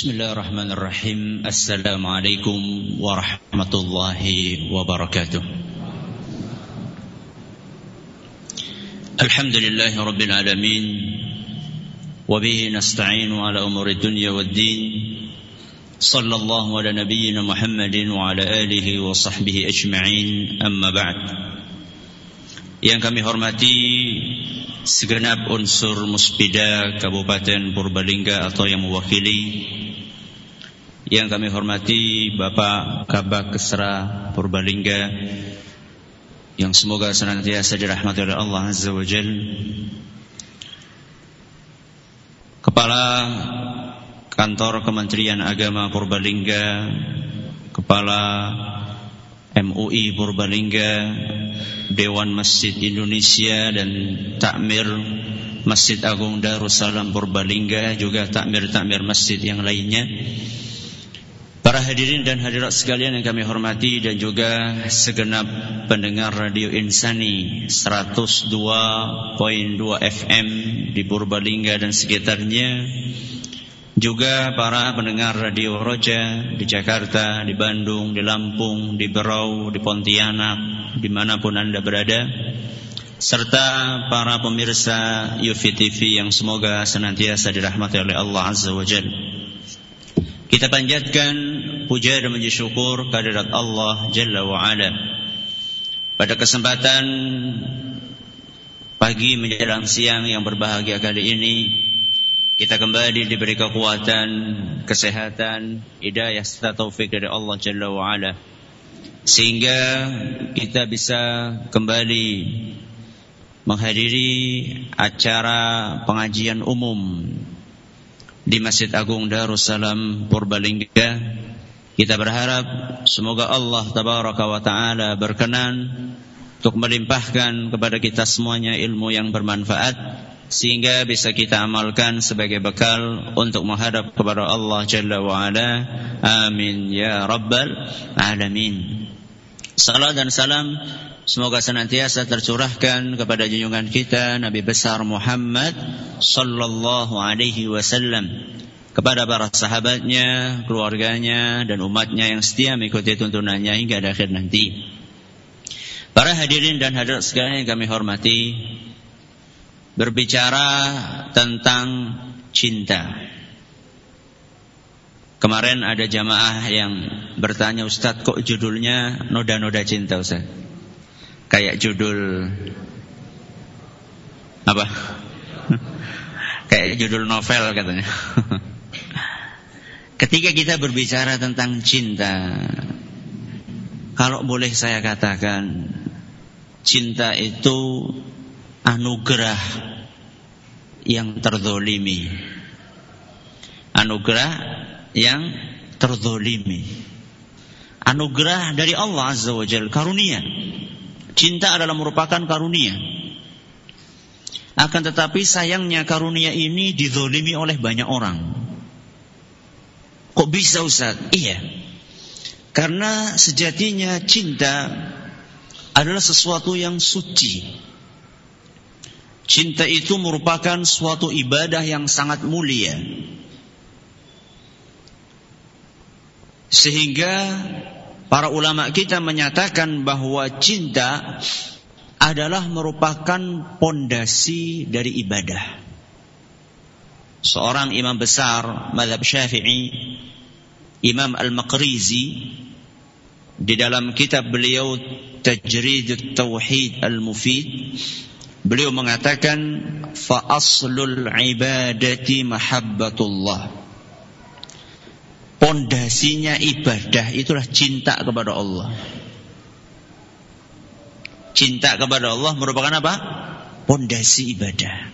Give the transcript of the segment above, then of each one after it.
Bismillahirrahmanirrahim. Assalamualaikum warahmatullahi wabarakatuh. Alhamdulillahi rabbil alamin. Wabihi nasta'inu ala umuri dunya wad-din. Sallallahu ala nabiyyina Muhammadin wa ala alihi wa sahbihi ajma'in. Amma ba'd. Yang kami hormati segenap unsur muspida Kabupaten Purbalingga atau yang mewakili yang kami hormati Bapak Kabak Kesra Purbalingga yang semoga senantiasa dirahmati oleh Allah Azza wa Jal. Kepala Kantor Kementerian Agama Purbalingga Kepala MUI Purbalingga Dewan Masjid Indonesia dan Takmir Masjid Agung Darussalam Purbalingga juga takmir-takmir masjid yang lainnya Para hadirin dan hadirat sekalian yang kami hormati dan juga segenap pendengar Radio Insani 102.2 FM di Purbalingga dan sekitarnya juga para pendengar Radio Roja di Jakarta, di Bandung, di Lampung, di Berau, di Pontianak, di mana pun Anda berada, serta para pemirsa Yufi TV yang semoga senantiasa dirahmati oleh Allah Azza wa Jal. Kita panjatkan puja dan puji syukur kehadirat Allah Jalla wa Ala. Pada kesempatan pagi menjelang siang yang berbahagia kali ini, kita kembali diberi kekuatan, kesehatan, hidayah serta taufik dari Allah Jalla wa Ala. Sehingga kita bisa kembali menghadiri acara pengajian umum di Masjid Agung Darussalam Purbalingga. Kita berharap semoga Allah Tabaraka wa Ta'ala berkenan untuk melimpahkan kepada kita semuanya ilmu yang bermanfaat sehingga bisa kita amalkan sebagai bekal untuk menghadap kepada Allah Jalla wa Ala. Amin ya rabbal alamin. Salam dan salam semoga senantiasa tercurahkan kepada junjungan kita Nabi besar Muhammad sallallahu alaihi wasallam kepada para sahabatnya, keluarganya dan umatnya yang setia mengikuti tuntunannya hingga akhir nanti. Para hadirin dan hadirat sekalian yang kami hormati, berbicara tentang cinta. Kemarin ada jamaah yang bertanya Ustadz kok judulnya noda-noda cinta Ustadz Kayak judul Apa? Kayak judul novel katanya Ketika kita berbicara tentang cinta Kalau boleh saya katakan Cinta itu anugerah yang terzolimi. Anugerah yang terzolimi. Anugerah dari Allah Azza wa Jal, karunia. Cinta adalah merupakan karunia. Akan tetapi sayangnya karunia ini dizolimi oleh banyak orang. Kok bisa Ustaz? Iya. Karena sejatinya cinta adalah sesuatu yang suci Cinta itu merupakan suatu ibadah yang sangat mulia. Sehingga para ulama kita menyatakan bahwa cinta adalah merupakan pondasi dari ibadah. Seorang imam besar madhab syafi'i, Imam Al-Maqrizi, di dalam kitab beliau Tajrid Tauhid Al-Mufid, Beliau mengatakan fa aslul ibadati mahabbatullah. Pondasinya ibadah itulah cinta kepada Allah. Cinta kepada Allah merupakan apa? Pondasi ibadah.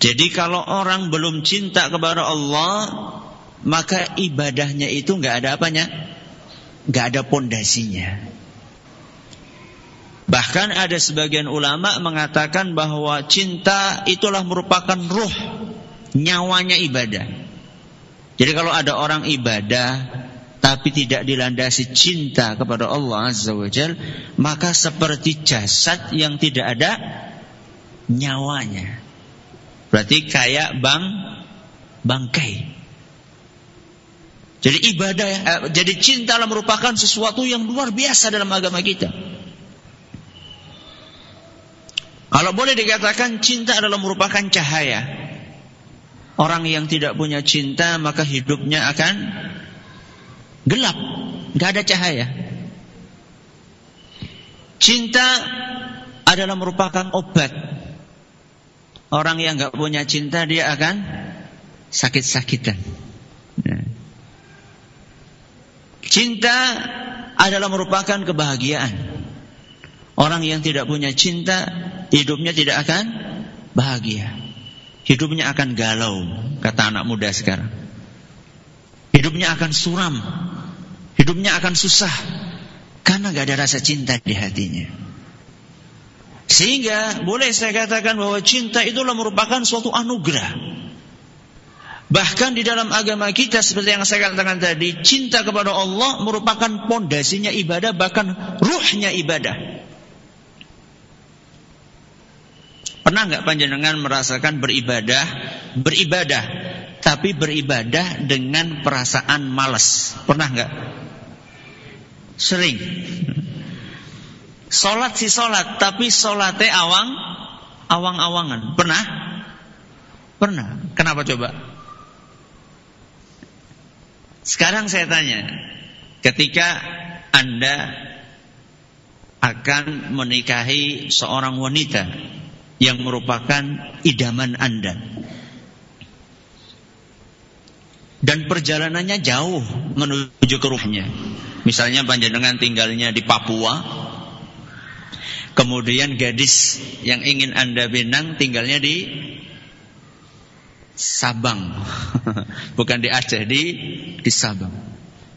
Jadi kalau orang belum cinta kepada Allah, maka ibadahnya itu nggak ada apanya, nggak ada pondasinya. Bahkan ada sebagian ulama mengatakan bahwa cinta itulah merupakan ruh, nyawanya ibadah. Jadi kalau ada orang ibadah tapi tidak dilandasi cinta kepada Allah Azza wa Jal, maka seperti jasad yang tidak ada nyawanya. Berarti kayak bang bangkai. Jadi ibadah, eh, jadi cinta adalah merupakan sesuatu yang luar biasa dalam agama kita. Kalau boleh dikatakan cinta adalah merupakan cahaya. Orang yang tidak punya cinta maka hidupnya akan gelap, nggak ada cahaya. Cinta adalah merupakan obat. Orang yang nggak punya cinta dia akan sakit-sakitan. Ya. Cinta adalah merupakan kebahagiaan. Orang yang tidak punya cinta, hidupnya tidak akan bahagia. Hidupnya akan galau, kata anak muda sekarang. Hidupnya akan suram. Hidupnya akan susah. Karena gak ada rasa cinta di hatinya. Sehingga boleh saya katakan bahwa cinta itulah merupakan suatu anugerah. Bahkan di dalam agama kita seperti yang saya katakan tadi, cinta kepada Allah merupakan pondasinya ibadah, bahkan ruhnya ibadah. Pernah nggak panjenengan merasakan beribadah, beribadah, tapi beribadah dengan perasaan malas? Pernah nggak? Sering. Sholat si sholat, tapi sholatnya awang, awang-awangan. Pernah? Pernah. Kenapa coba? Sekarang saya tanya, ketika Anda akan menikahi seorang wanita yang merupakan idaman Anda. Dan perjalanannya jauh menuju ke rumahnya. Misalnya panjenengan tinggalnya di Papua, kemudian gadis yang ingin Anda benang tinggalnya di Sabang. Bukan di Aceh, di di Sabang.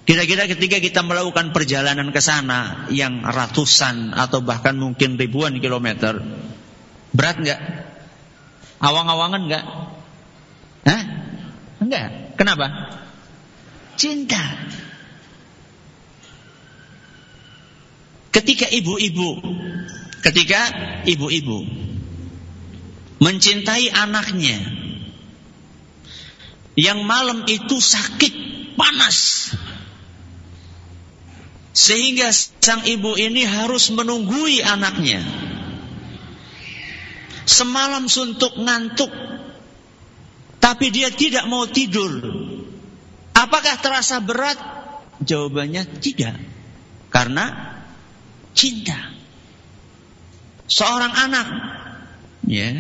Kira-kira ketika kita melakukan perjalanan ke sana yang ratusan atau bahkan mungkin ribuan kilometer, Berat nggak? Awang-awangan nggak? Hah? Enggak. Kenapa? Cinta. Ketika ibu-ibu, ketika ibu-ibu mencintai anaknya yang malam itu sakit, panas, sehingga sang ibu ini harus menunggui anaknya Semalam suntuk ngantuk, tapi dia tidak mau tidur. Apakah terasa berat? Jawabannya tidak. Karena cinta. Seorang anak ya,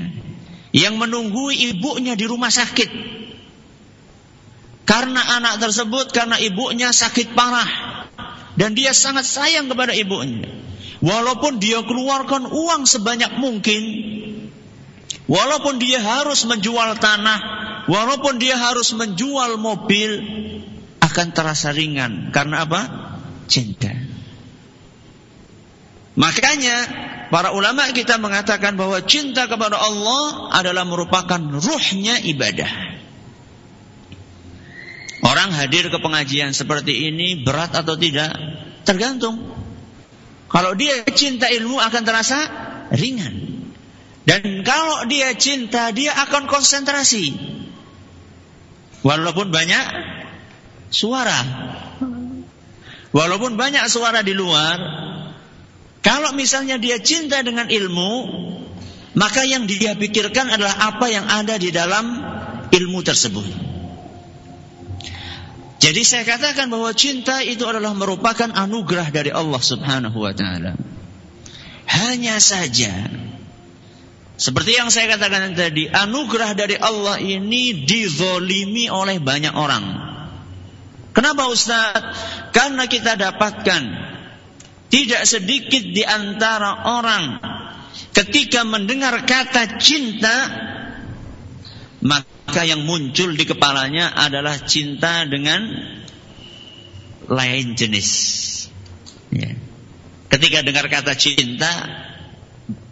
yang menunggu ibunya di rumah sakit. Karena anak tersebut, karena ibunya sakit parah. Dan dia sangat sayang kepada ibunya. Walaupun dia keluarkan uang sebanyak mungkin Walaupun dia harus menjual tanah, walaupun dia harus menjual mobil, akan terasa ringan. Karena apa? Cinta. Makanya para ulama kita mengatakan bahwa cinta kepada Allah adalah merupakan ruhnya ibadah. Orang hadir ke pengajian seperti ini berat atau tidak? Tergantung. Kalau dia cinta ilmu akan terasa ringan. Dan kalau dia cinta, dia akan konsentrasi. Walaupun banyak suara. Walaupun banyak suara di luar, kalau misalnya dia cinta dengan ilmu, maka yang dia pikirkan adalah apa yang ada di dalam ilmu tersebut. Jadi saya katakan bahwa cinta itu adalah merupakan anugerah dari Allah Subhanahu wa taala. Hanya saja seperti yang saya katakan tadi, anugerah dari Allah ini dizolimi oleh banyak orang. Kenapa Ustaz? Karena kita dapatkan tidak sedikit di antara orang ketika mendengar kata cinta maka yang muncul di kepalanya adalah cinta dengan lain jenis. Ya. Ketika dengar kata cinta,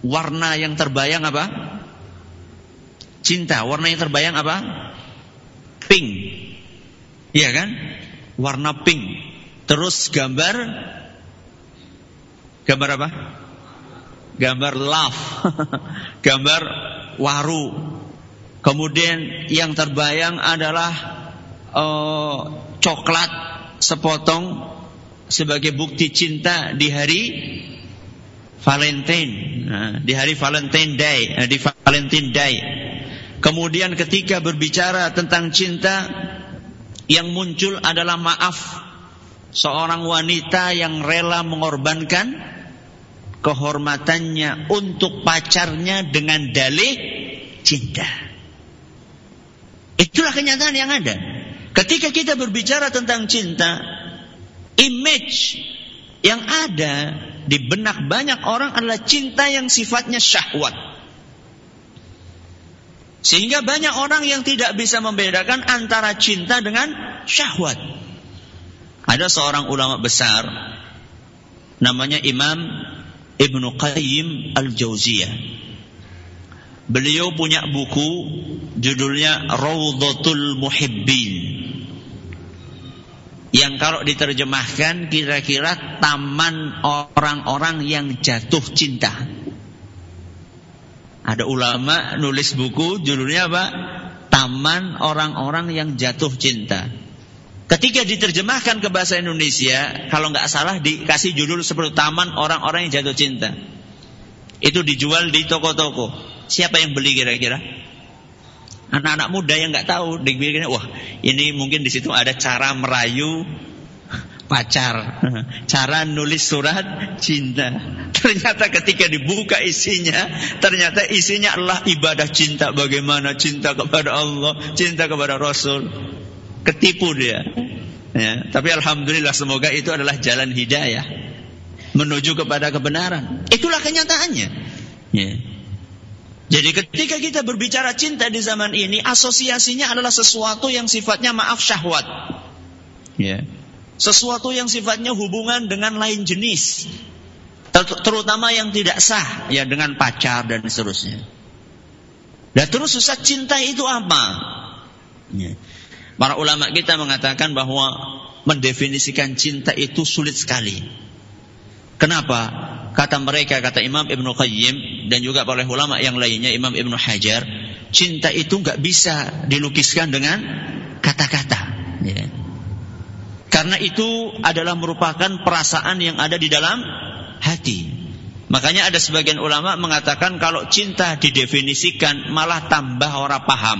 warna yang terbayang apa? Cinta. Warna yang terbayang apa? Pink. Iya kan? Warna pink. Terus gambar gambar apa? Gambar love. gambar waru. Kemudian yang terbayang adalah uh, coklat sepotong sebagai bukti cinta di hari Valentine, nah, di hari Valentine Day, eh, di Valentine Day. Kemudian ketika berbicara tentang cinta, yang muncul adalah maaf seorang wanita yang rela mengorbankan kehormatannya untuk pacarnya dengan dalih cinta. Itulah kenyataan yang ada. Ketika kita berbicara tentang cinta, image yang ada di benak banyak orang adalah cinta yang sifatnya syahwat. Sehingga banyak orang yang tidak bisa membedakan antara cinta dengan syahwat. Ada seorang ulama besar namanya Imam Ibnu Qayyim Al-Jauziyah. Beliau punya buku judulnya Rawdatul Muhibbin yang kalau diterjemahkan kira-kira taman orang-orang yang jatuh cinta. Ada ulama nulis buku judulnya apa? Taman orang-orang yang jatuh cinta. Ketika diterjemahkan ke bahasa Indonesia, kalau nggak salah dikasih judul seperti Taman orang-orang yang jatuh cinta. Itu dijual di toko-toko. Siapa yang beli kira-kira? Anak-anak muda yang nggak tahu, dipikirnya wah ini mungkin di situ ada cara merayu pacar, cara nulis surat cinta. Ternyata ketika dibuka isinya, ternyata isinya adalah ibadah cinta. Bagaimana cinta kepada Allah, cinta kepada Rasul. Ketipu dia. Ya, tapi alhamdulillah semoga itu adalah jalan hidayah menuju kepada kebenaran. Itulah kenyataannya. Ya. Jadi ketika kita berbicara cinta di zaman ini, asosiasinya adalah sesuatu yang sifatnya maaf syahwat. Ya. Sesuatu yang sifatnya hubungan dengan lain jenis. Terutama yang tidak sah, ya dengan pacar dan seterusnya. Dan terus susah cinta itu apa? Ya. Para ulama kita mengatakan bahwa mendefinisikan cinta itu sulit sekali. Kenapa? Kata mereka, kata Imam Ibn Qayyim dan juga oleh ulama yang lainnya, Imam Ibn Hajar, cinta itu nggak bisa dilukiskan dengan kata-kata. Ya. Karena itu adalah merupakan perasaan yang ada di dalam hati. Makanya ada sebagian ulama mengatakan kalau cinta didefinisikan malah tambah orang paham.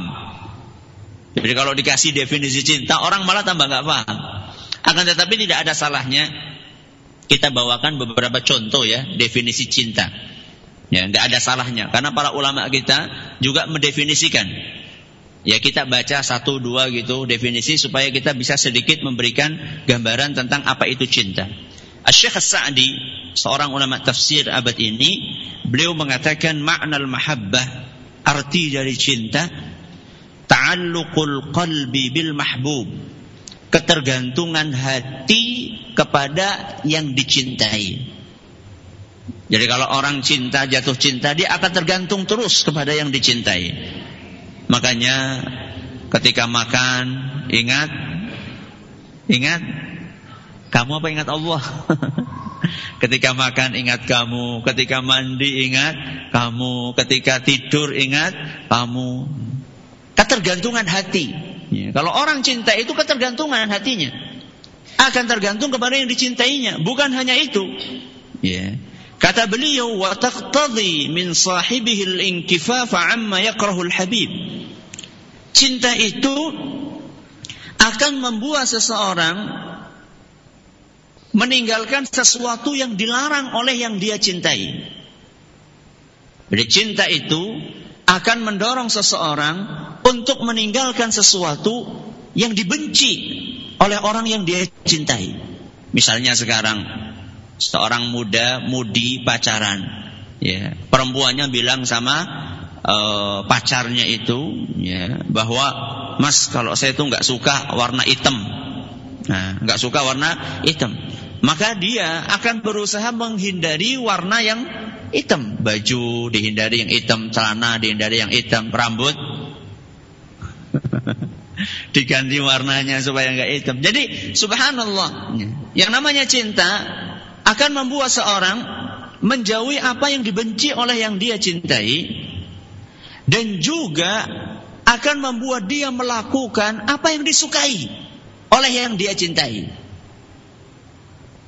Jadi kalau dikasih definisi cinta orang malah tambah nggak paham. Akan tetapi tidak ada salahnya kita bawakan beberapa contoh ya definisi cinta. Ya, nggak ada salahnya karena para ulama kita juga mendefinisikan. Ya kita baca satu dua gitu definisi supaya kita bisa sedikit memberikan gambaran tentang apa itu cinta. Syekh Sa'di, seorang ulama tafsir abad ini, beliau mengatakan makna mahabbah arti dari cinta ta'alluqul qalbi bil mahbub ketergantungan hati kepada yang dicintai. Jadi kalau orang cinta, jatuh cinta, dia akan tergantung terus kepada yang dicintai. Makanya ketika makan, ingat, ingat, kamu apa ingat Allah? ketika makan ingat kamu, ketika mandi ingat kamu, ketika tidur ingat kamu. Ketergantungan hati. Ya, kalau orang cinta itu ketergantungan hatinya. Akan tergantung kepada yang dicintainya. Bukan hanya itu. Ya. Kata beliau, taqtadhi min sahibihi al-inkifafa amma yakrahul habib. Cinta itu akan membuat seseorang meninggalkan sesuatu yang dilarang oleh yang dia cintai. Jadi cinta itu akan mendorong seseorang untuk meninggalkan sesuatu yang dibenci oleh orang yang dia cintai. Misalnya sekarang seorang muda mudi pacaran, ya perempuannya bilang sama uh, pacarnya itu, ya bahwa Mas kalau saya itu nggak suka warna hitam, nah nggak suka warna hitam, maka dia akan berusaha menghindari warna yang hitam. Baju dihindari yang hitam celana dihindari yang hitam rambut diganti warnanya supaya nggak hitam. Jadi subhanallah. Yang namanya cinta akan membuat seorang menjauhi apa yang dibenci oleh yang dia cintai dan juga akan membuat dia melakukan apa yang disukai oleh yang dia cintai.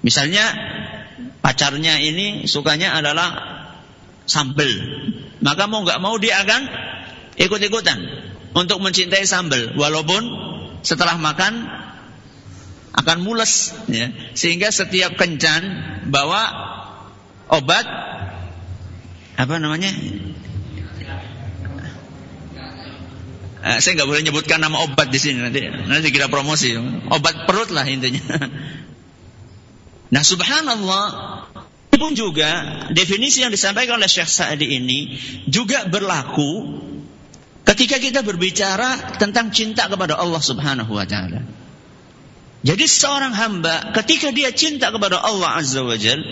Misalnya pacarnya ini sukanya adalah sambel, maka mau nggak mau dia akan ikut-ikutan untuk mencintai sambel, walaupun setelah makan akan mules, ya. sehingga setiap kencan bawa obat apa namanya? Uh, saya nggak boleh nyebutkan nama obat di sini nanti. Nanti kita promosi. Obat perut lah intinya. Nah subhanallah. Pun juga definisi yang disampaikan oleh Syekh Sa'di ini juga berlaku ketika kita berbicara tentang cinta kepada Allah Subhanahu wa taala. Jadi seorang hamba ketika dia cinta kepada Allah Azza wa Jal,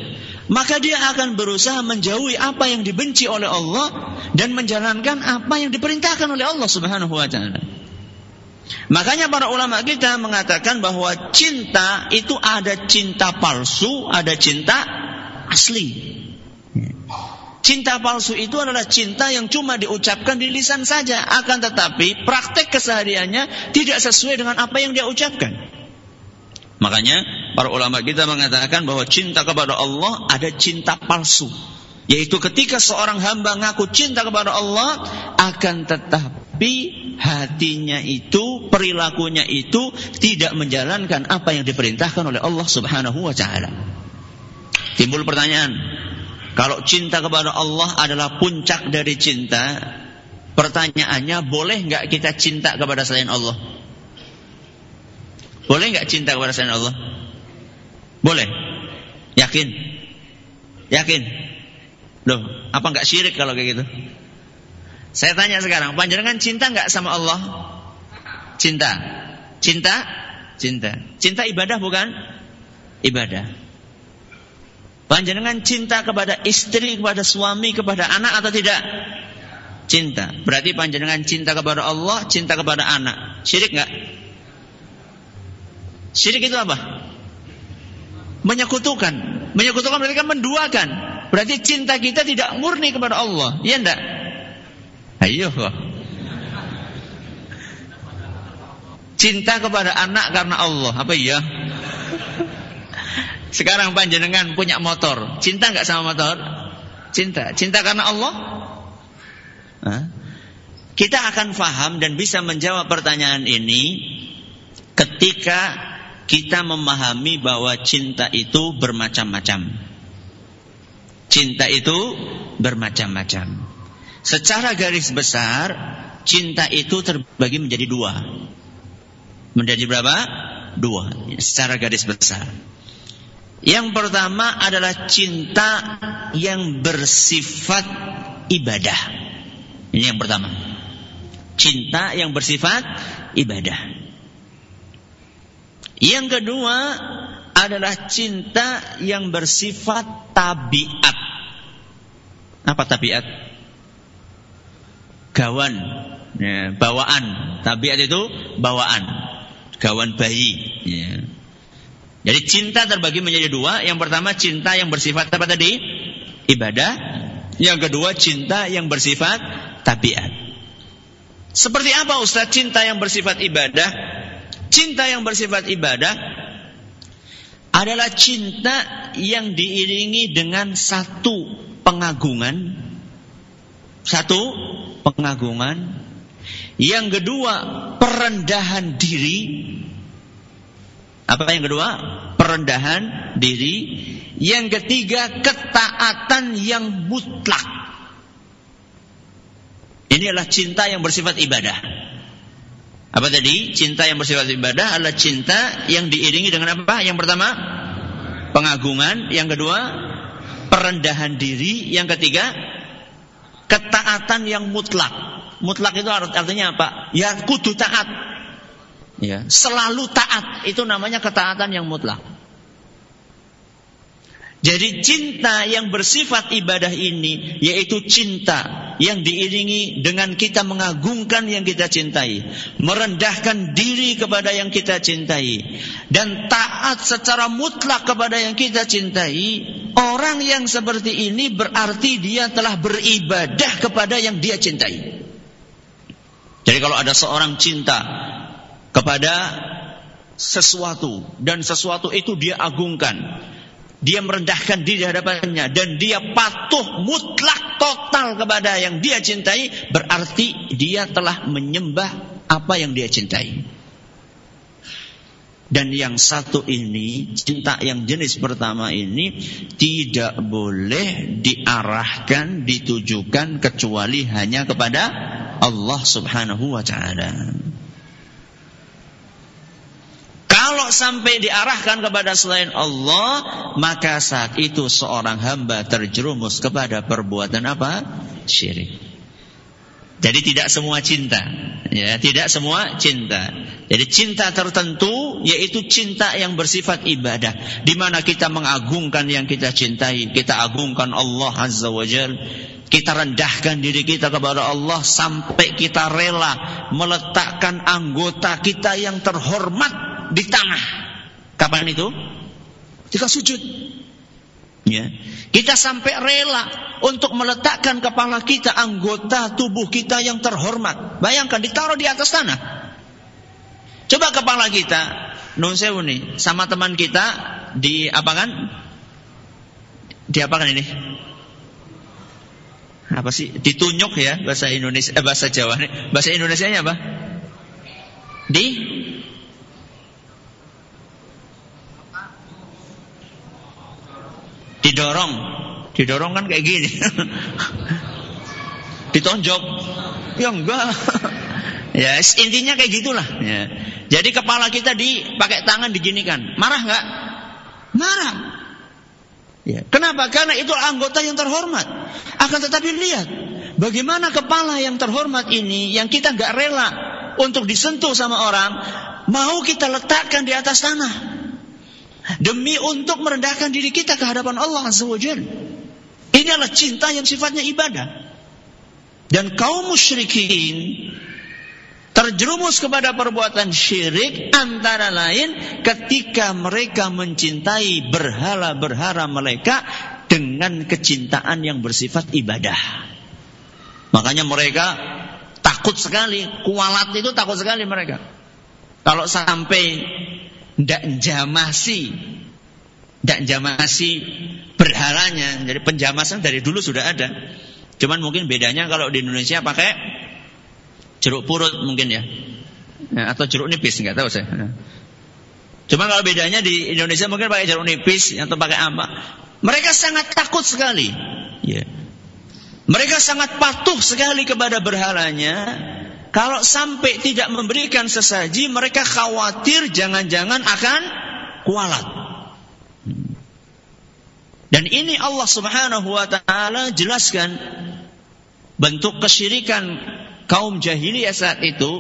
maka dia akan berusaha menjauhi apa yang dibenci oleh Allah dan menjalankan apa yang diperintahkan oleh Allah Subhanahu wa taala. Makanya para ulama kita mengatakan bahwa cinta itu ada cinta palsu, ada cinta asli. Cinta palsu itu adalah cinta yang cuma diucapkan di lisan saja, akan tetapi praktek kesehariannya tidak sesuai dengan apa yang dia ucapkan. Makanya para ulama kita mengatakan bahwa cinta kepada Allah ada cinta palsu. Yaitu ketika seorang hamba ngaku cinta kepada Allah akan tetapi hatinya itu, perilakunya itu tidak menjalankan apa yang diperintahkan oleh Allah Subhanahu wa taala. Timbul pertanyaan, kalau cinta kepada Allah adalah puncak dari cinta, pertanyaannya boleh nggak kita cinta kepada selain Allah? Boleh nggak cinta kepada selain Allah? Boleh. Yakin? Yakin? Loh, apa nggak syirik kalau kayak gitu? Saya tanya sekarang, panjenengan cinta nggak sama Allah? Cinta. Cinta? Cinta. Cinta ibadah bukan? Ibadah. Panjenengan cinta kepada istri, kepada suami, kepada anak atau tidak? Cinta. Berarti panjenengan cinta kepada Allah, cinta kepada anak. Syirik nggak? Syirik itu apa? Menyekutukan. Menyekutukan berarti kan menduakan. Berarti cinta kita tidak murni kepada Allah. Iya enggak? Ayo. Cinta kepada anak karena Allah. Apa iya? Sekarang panjenengan punya motor. Cinta nggak sama motor? Cinta. Cinta karena Allah? Kita akan faham dan bisa menjawab pertanyaan ini ketika kita memahami bahwa cinta itu bermacam-macam. Cinta itu bermacam-macam. Secara garis besar, cinta itu terbagi menjadi dua. Menjadi berapa? Dua. Secara garis besar. Yang pertama adalah cinta yang bersifat ibadah. Ini yang pertama. Cinta yang bersifat ibadah. Yang kedua adalah cinta yang bersifat tabiat. Apa tabiat? gawan ya, bawaan tabiat itu bawaan gawan bayi ya. Jadi cinta terbagi menjadi dua. Yang pertama cinta yang bersifat apa tadi? Ibadah. Yang kedua cinta yang bersifat tabiat. Seperti apa Ustaz cinta yang bersifat ibadah? Cinta yang bersifat ibadah adalah cinta yang diiringi dengan satu pengagungan. Satu pengagungan. Yang kedua, perendahan diri. Apa yang kedua? Perendahan diri. Yang ketiga, ketaatan yang mutlak. Ini adalah cinta yang bersifat ibadah. Apa tadi? Cinta yang bersifat ibadah adalah cinta yang diiringi dengan apa? Yang pertama, pengagungan. Yang kedua, perendahan diri. Yang ketiga, ketaatan yang mutlak. Mutlak itu artinya apa? Ya kudu taat. Ya, selalu taat itu namanya ketaatan yang mutlak. Jadi cinta yang bersifat ibadah ini yaitu cinta yang diiringi dengan kita mengagungkan yang kita cintai, merendahkan diri kepada yang kita cintai dan taat secara mutlak kepada yang kita cintai. Orang yang seperti ini berarti dia telah beribadah kepada yang dia cintai. Jadi kalau ada seorang cinta kepada sesuatu dan sesuatu itu dia agungkan, dia merendahkan diri di hadapannya dan dia patuh mutlak total kepada yang dia cintai, berarti dia telah menyembah apa yang dia cintai. Dan yang satu ini, cinta yang jenis pertama ini tidak boleh diarahkan, ditujukan kecuali hanya kepada Allah Subhanahu wa taala. Kalau sampai diarahkan kepada selain Allah, maka saat itu seorang hamba terjerumus kepada perbuatan apa? Syirik. Jadi tidak semua cinta, ya, tidak semua cinta. Jadi cinta tertentu yaitu cinta yang bersifat ibadah, di mana kita mengagungkan yang kita cintai, kita agungkan Allah Azza wa Jal, kita rendahkan diri kita kepada Allah sampai kita rela meletakkan anggota kita yang terhormat di tanah. Kapan itu? Jika sujud. Ya. Kita sampai rela untuk meletakkan kepala kita, anggota tubuh kita yang terhormat. Bayangkan ditaruh di atas tanah. Coba kepala kita, sewu nih, sama teman kita di apa kan? Di apa kan ini? Apa sih? Ditunjuk ya bahasa Indonesia, eh, bahasa Jawa nih. Bahasa Indonesia-nya apa? Di didorong. Didorong kan kayak gini. Ditonjok. Ya enggak. Ya intinya kayak gitulah. Ya. jadi kepala kita dipakai tangan diginikan. Marah enggak marah. Ya. Kenapa? Karena itu anggota yang terhormat. Akan tetapi lihat bagaimana kepala yang terhormat ini yang kita enggak rela untuk disentuh sama orang mau kita letakkan di atas tanah Demi untuk merendahkan diri kita ke hadapan Allah Azza wa Jal. Ini adalah cinta yang sifatnya ibadah. Dan kaum musyrikin terjerumus kepada perbuatan syirik antara lain ketika mereka mencintai berhala-berhala mereka dengan kecintaan yang bersifat ibadah. Makanya mereka takut sekali, kualat itu takut sekali mereka. Kalau sampai ndak jamasi. Ndak jamasi berhalanya. Jadi penjamasan dari dulu sudah ada. Cuman mungkin bedanya kalau di Indonesia pakai jeruk purut mungkin ya, ya atau jeruk nipis nggak tahu saya. Cuma kalau bedanya di Indonesia mungkin pakai jeruk nipis atau pakai apa. Mereka sangat takut sekali. Ya. Mereka sangat patuh sekali kepada berhalanya kalau sampai tidak memberikan sesaji, mereka khawatir jangan-jangan akan kualat. Dan ini Allah Subhanahu wa taala jelaskan bentuk kesyirikan kaum jahiliyah saat itu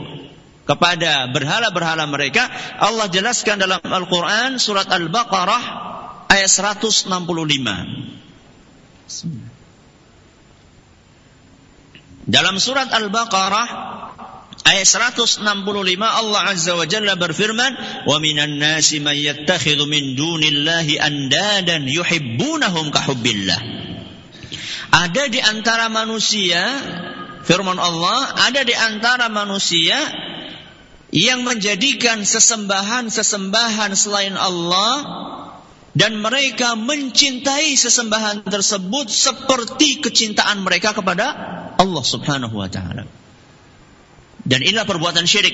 kepada berhala-berhala mereka. Allah jelaskan dalam Al-Qur'an surat Al-Baqarah ayat 165. Dalam surat Al-Baqarah Ayat 165 Allah Azza wa Jalla berfirman, "Wa minan nasi man yattakhidhu min dunillahi andadan yuhibbunahum ka hubbillah." Ada di antara manusia, firman Allah, ada di antara manusia yang menjadikan sesembahan-sesembahan selain Allah dan mereka mencintai sesembahan tersebut seperti kecintaan mereka kepada Allah Subhanahu wa taala. Dan inilah perbuatan syirik.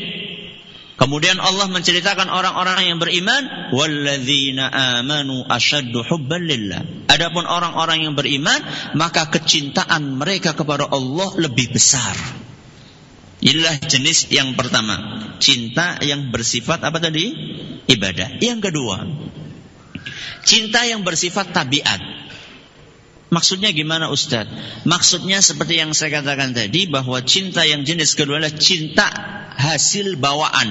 Kemudian Allah menceritakan orang-orang yang beriman, walladzina amanu asyaddu hubban lillah. Adapun orang-orang yang beriman, maka kecintaan mereka kepada Allah lebih besar. Inilah jenis yang pertama, cinta yang bersifat apa tadi? Ibadah. Yang kedua, cinta yang bersifat tabiat. Maksudnya gimana Ustadz? Maksudnya seperti yang saya katakan tadi bahwa cinta yang jenis kedua adalah cinta hasil bawaan,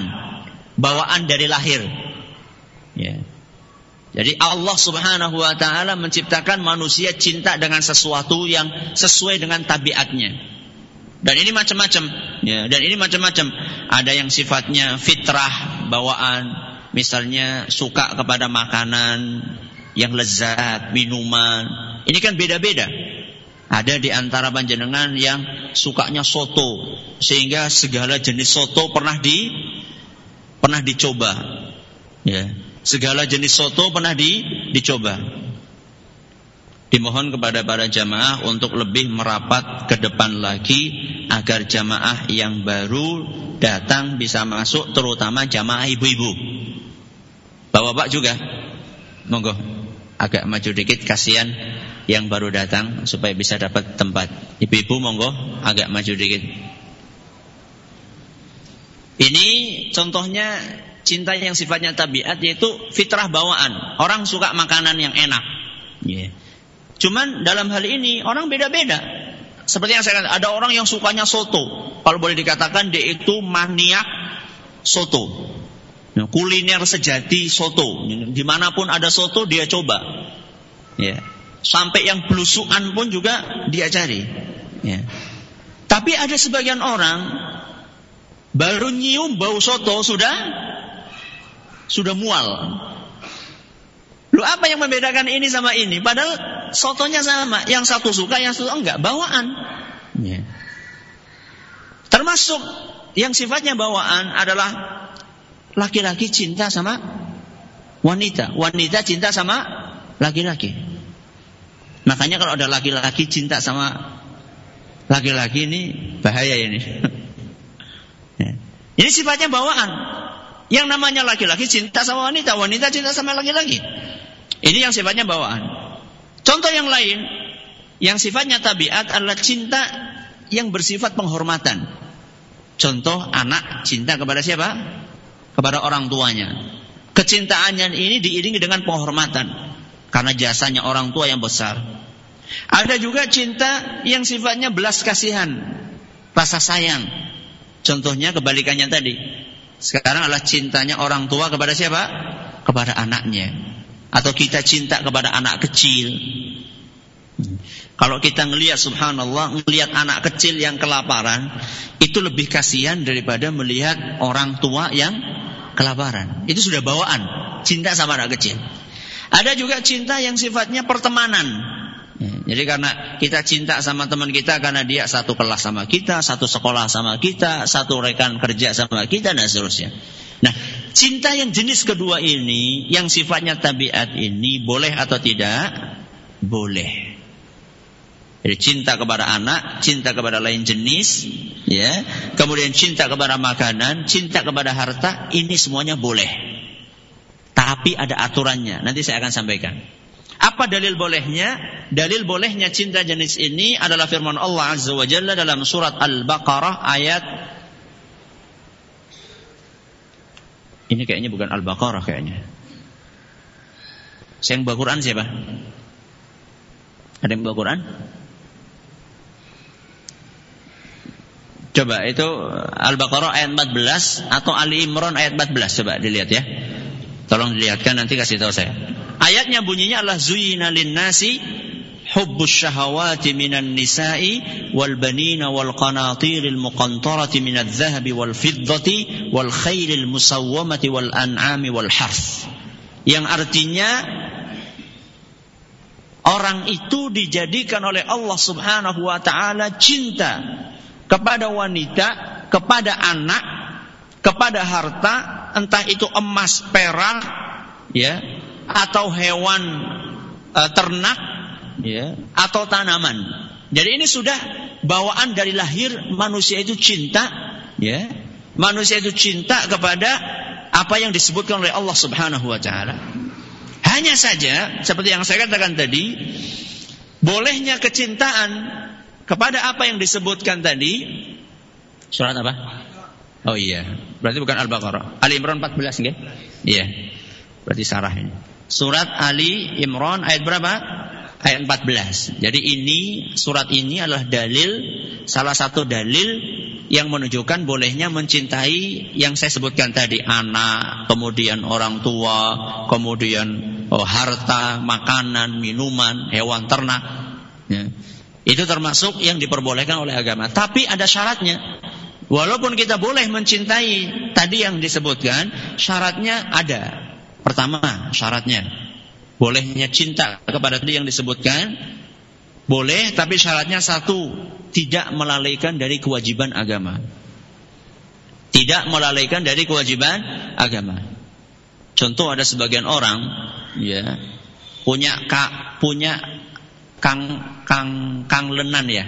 bawaan dari lahir. Ya. Jadi Allah Subhanahu wa taala menciptakan manusia cinta dengan sesuatu yang sesuai dengan tabiatnya. Dan ini macam-macam, ya. Dan ini macam-macam. Ada yang sifatnya fitrah, bawaan, misalnya suka kepada makanan yang lezat, minuman, ini kan beda-beda. Ada di antara panjenengan yang sukanya soto, sehingga segala jenis soto pernah di pernah dicoba. Ya, segala jenis soto pernah di dicoba. Dimohon kepada para jamaah untuk lebih merapat ke depan lagi agar jamaah yang baru datang bisa masuk terutama jamaah ibu-ibu. Bapak-bapak juga. Monggo agak maju dikit kasihan yang baru datang supaya bisa dapat tempat. Ibu-ibu monggo agak maju dikit. Ini contohnya cinta yang sifatnya tabiat yaitu fitrah bawaan. Orang suka makanan yang enak. Yeah. Cuman dalam hal ini orang beda-beda. Seperti yang saya katakan, ada orang yang sukanya soto. Kalau boleh dikatakan dia itu maniak soto. Nah, kuliner sejati soto. Di mana pun ada soto dia coba. Ya. Sampai yang belusuan pun juga dia cari. Ya. Tapi ada sebagian orang baru nyium bau soto sudah sudah mual. Lu apa yang membedakan ini sama ini? Padahal sotonya sama. Yang satu suka, yang satu enggak. Bawaan. Ya. Termasuk yang sifatnya bawaan adalah laki-laki cinta sama wanita. Wanita cinta sama laki-laki. Makanya kalau ada laki-laki cinta sama laki-laki ini bahaya ini. ya. Ini sifatnya bawaan. Yang namanya laki-laki cinta sama wanita, wanita cinta sama laki-laki. Ini yang sifatnya bawaan. Contoh yang lain, yang sifatnya tabiat adalah cinta yang bersifat penghormatan. Contoh anak cinta kepada siapa? Kepada orang tuanya. Kecintaannya ini diiringi dengan penghormatan. Karena jasanya orang tua yang besar. Ada juga cinta yang sifatnya belas kasihan. Rasa sayang. Contohnya kebalikannya tadi. Sekarang adalah cintanya orang tua kepada siapa? Kepada anaknya atau kita cinta kepada anak kecil. Kalau kita ngelihat subhanallah, ngelihat anak kecil yang kelaparan, itu lebih kasihan daripada melihat orang tua yang kelaparan. Itu sudah bawaan, cinta sama anak kecil. Ada juga cinta yang sifatnya pertemanan. Jadi karena kita cinta sama teman kita karena dia satu kelas sama kita, satu sekolah sama kita, satu rekan kerja sama kita dan seterusnya. Nah, cinta yang jenis kedua ini, yang sifatnya tabiat ini, boleh atau tidak? Boleh. Jadi cinta kepada anak, cinta kepada lain jenis, ya. Kemudian cinta kepada makanan, cinta kepada harta, ini semuanya boleh. Tapi ada aturannya. Nanti saya akan sampaikan. Apa dalil bolehnya? Dalil bolehnya cinta jenis ini adalah firman Allah Azza wa Jalla dalam surat Al-Baqarah ayat Ini kayaknya bukan Al-Baqarah kayaknya. Saya yang bawa Quran siapa? Ada yang bawa Quran? Coba itu Al-Baqarah ayat 14 atau Ali Imran ayat 14 coba dilihat ya. Tolong dilihatkan nanti kasih tahu saya. Ayatnya bunyinya adalah zuyina nasi hubbus syahawati minan nisa'i wal banina wal qanatiril muqantarati minadh dhahabi wal fiddati wal khairil musawwamati wal an'ami wal harf. Yang artinya orang itu dijadikan oleh Allah Subhanahu wa taala cinta kepada wanita, kepada anak, kepada harta, entah itu emas, perak, ya, atau hewan uh, ternak ya, atau tanaman. Jadi ini sudah bawaan dari lahir manusia itu cinta, ya. Manusia itu cinta kepada apa yang disebutkan oleh Allah Subhanahu wa taala. Hanya saja seperti yang saya katakan tadi, bolehnya kecintaan kepada apa yang disebutkan tadi surat apa? Oh iya, berarti bukan Al-Baqarah. Ali Imran 14 nggih? Iya. Berarti sarah ini. Surat Ali Imran ayat berapa? ayat 14. Jadi ini surat ini adalah dalil salah satu dalil yang menunjukkan bolehnya mencintai yang saya sebutkan tadi anak, kemudian orang tua, kemudian oh, harta, makanan, minuman, hewan ternak. Ya. Itu termasuk yang diperbolehkan oleh agama. Tapi ada syaratnya. Walaupun kita boleh mencintai tadi yang disebutkan, syaratnya ada. Pertama, syaratnya bolehnya cinta kepada tadi yang disebutkan Boleh, tapi syaratnya satu, tidak melalaikan dari kewajiban agama. Tidak melalaikan dari kewajiban agama. Contoh ada sebagian orang, ya, punya kak, punya kang kang kang lenan ya.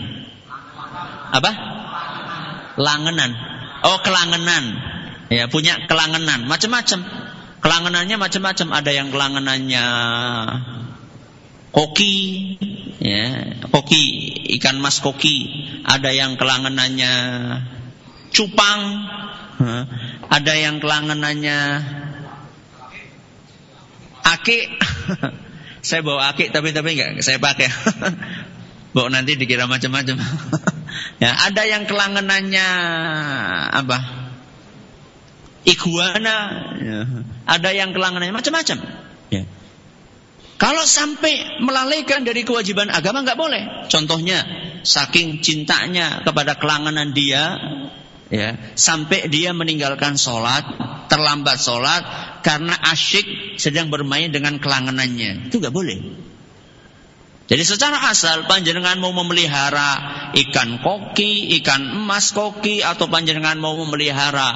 Apa? Langenan. Oh, kelangenan. Ya, punya kelangenan, macam-macam. Kelangenannya macam-macam. Ada yang kelangenannya koki, ya, koki ikan mas koki. Ada yang kelangenannya cupang, ada yang kelangenannya ake. saya bawa ake tapi tapi enggak saya pakai. bawa nanti dikira macam-macam. ya, ada yang kelangenannya apa? Iguana, ya. ada yang kelangenannya macam-macam. Ya. Kalau sampai melalaikan dari kewajiban agama nggak boleh. Contohnya, saking cintanya kepada kelanganan dia, ya, sampai dia meninggalkan sholat, terlambat sholat karena asyik sedang bermain dengan kelanganannya. Itu nggak boleh. Jadi secara asal panjenengan mau memelihara ikan koki, ikan emas koki, atau panjenengan mau memelihara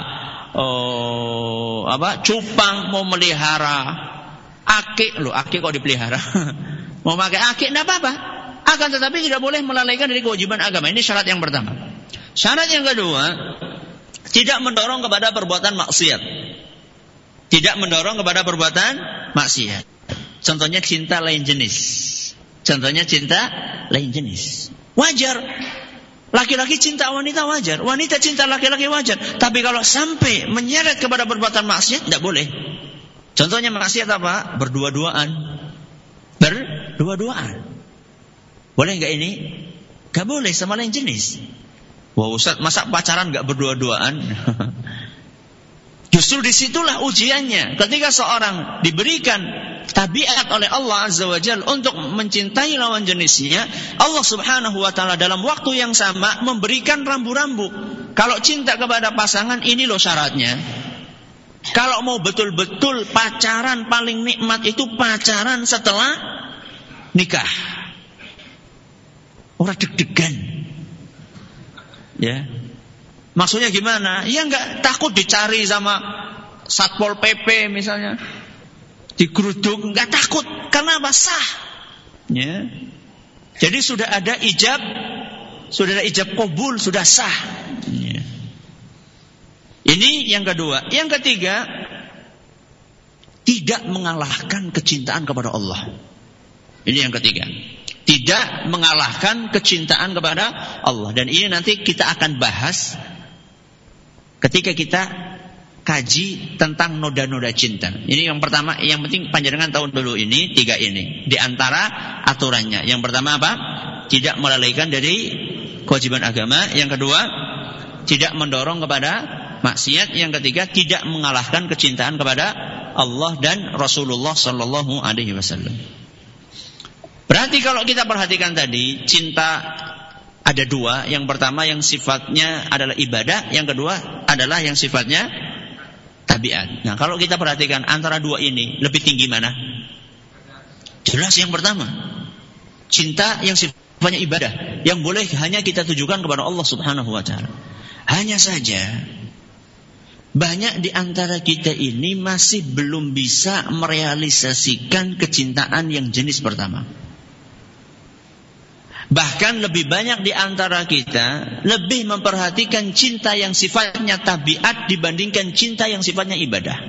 oh, apa cupang, mau melihara akik lo akik kok dipelihara? Mau pakai akik tidak apa-apa. Akan tetapi tidak boleh melalaikan dari kewajiban agama. Ini syarat yang pertama. Syarat yang kedua tidak mendorong kepada perbuatan maksiat. Tidak mendorong kepada perbuatan maksiat. Contohnya cinta lain jenis contohnya cinta lain jenis wajar Laki-laki cinta wanita wajar, wanita cinta laki-laki wajar. Tapi kalau sampai menyeret kepada perbuatan maksiat, tidak boleh. Contohnya maksiat apa? Berdua-duaan. Berdua-duaan. Boleh nggak ini? Gak boleh sama lain jenis. Wah Ustaz, masa pacaran nggak berdua-duaan? Justru di situlah ujiannya. Ketika seorang diberikan tabiat oleh Allah Azza wa Jal untuk mencintai lawan jenisnya, Allah Subhanahu wa taala dalam waktu yang sama memberikan rambu-rambu. Kalau cinta kepada pasangan ini loh syaratnya. Kalau mau betul-betul pacaran paling nikmat itu pacaran setelah nikah. Orang deg-degan. Ya. Maksudnya gimana? Ya nggak takut dicari sama Satpol PP misalnya. Digeruduk nggak takut karena apa? Sah. Ya. Jadi sudah ada ijab, sudah ada ijab kabul, sudah sah. Ya. Ini yang kedua. Yang ketiga, tidak mengalahkan kecintaan kepada Allah. Ini yang ketiga. Tidak mengalahkan kecintaan kepada Allah. Dan ini nanti kita akan bahas ketika kita kaji tentang noda-noda cinta. Ini yang pertama, yang penting panjangan tahun dulu ini, tiga ini. Di antara aturannya. Yang pertama apa? Tidak melalaikan dari kewajiban agama. Yang kedua, tidak mendorong kepada maksiat. Yang ketiga tidak mengalahkan kecintaan kepada Allah dan Rasulullah Sallallahu Alaihi Wasallam. Berarti kalau kita perhatikan tadi cinta ada dua. Yang pertama yang sifatnya adalah ibadah, yang kedua adalah yang sifatnya tabiat. Nah kalau kita perhatikan antara dua ini lebih tinggi mana? Jelas yang pertama. Cinta yang sifatnya ibadah, yang boleh hanya kita tujukan kepada Allah Subhanahu wa taala. Hanya saja banyak di antara kita ini masih belum bisa merealisasikan kecintaan yang jenis pertama. Bahkan lebih banyak di antara kita lebih memperhatikan cinta yang sifatnya tabiat dibandingkan cinta yang sifatnya ibadah.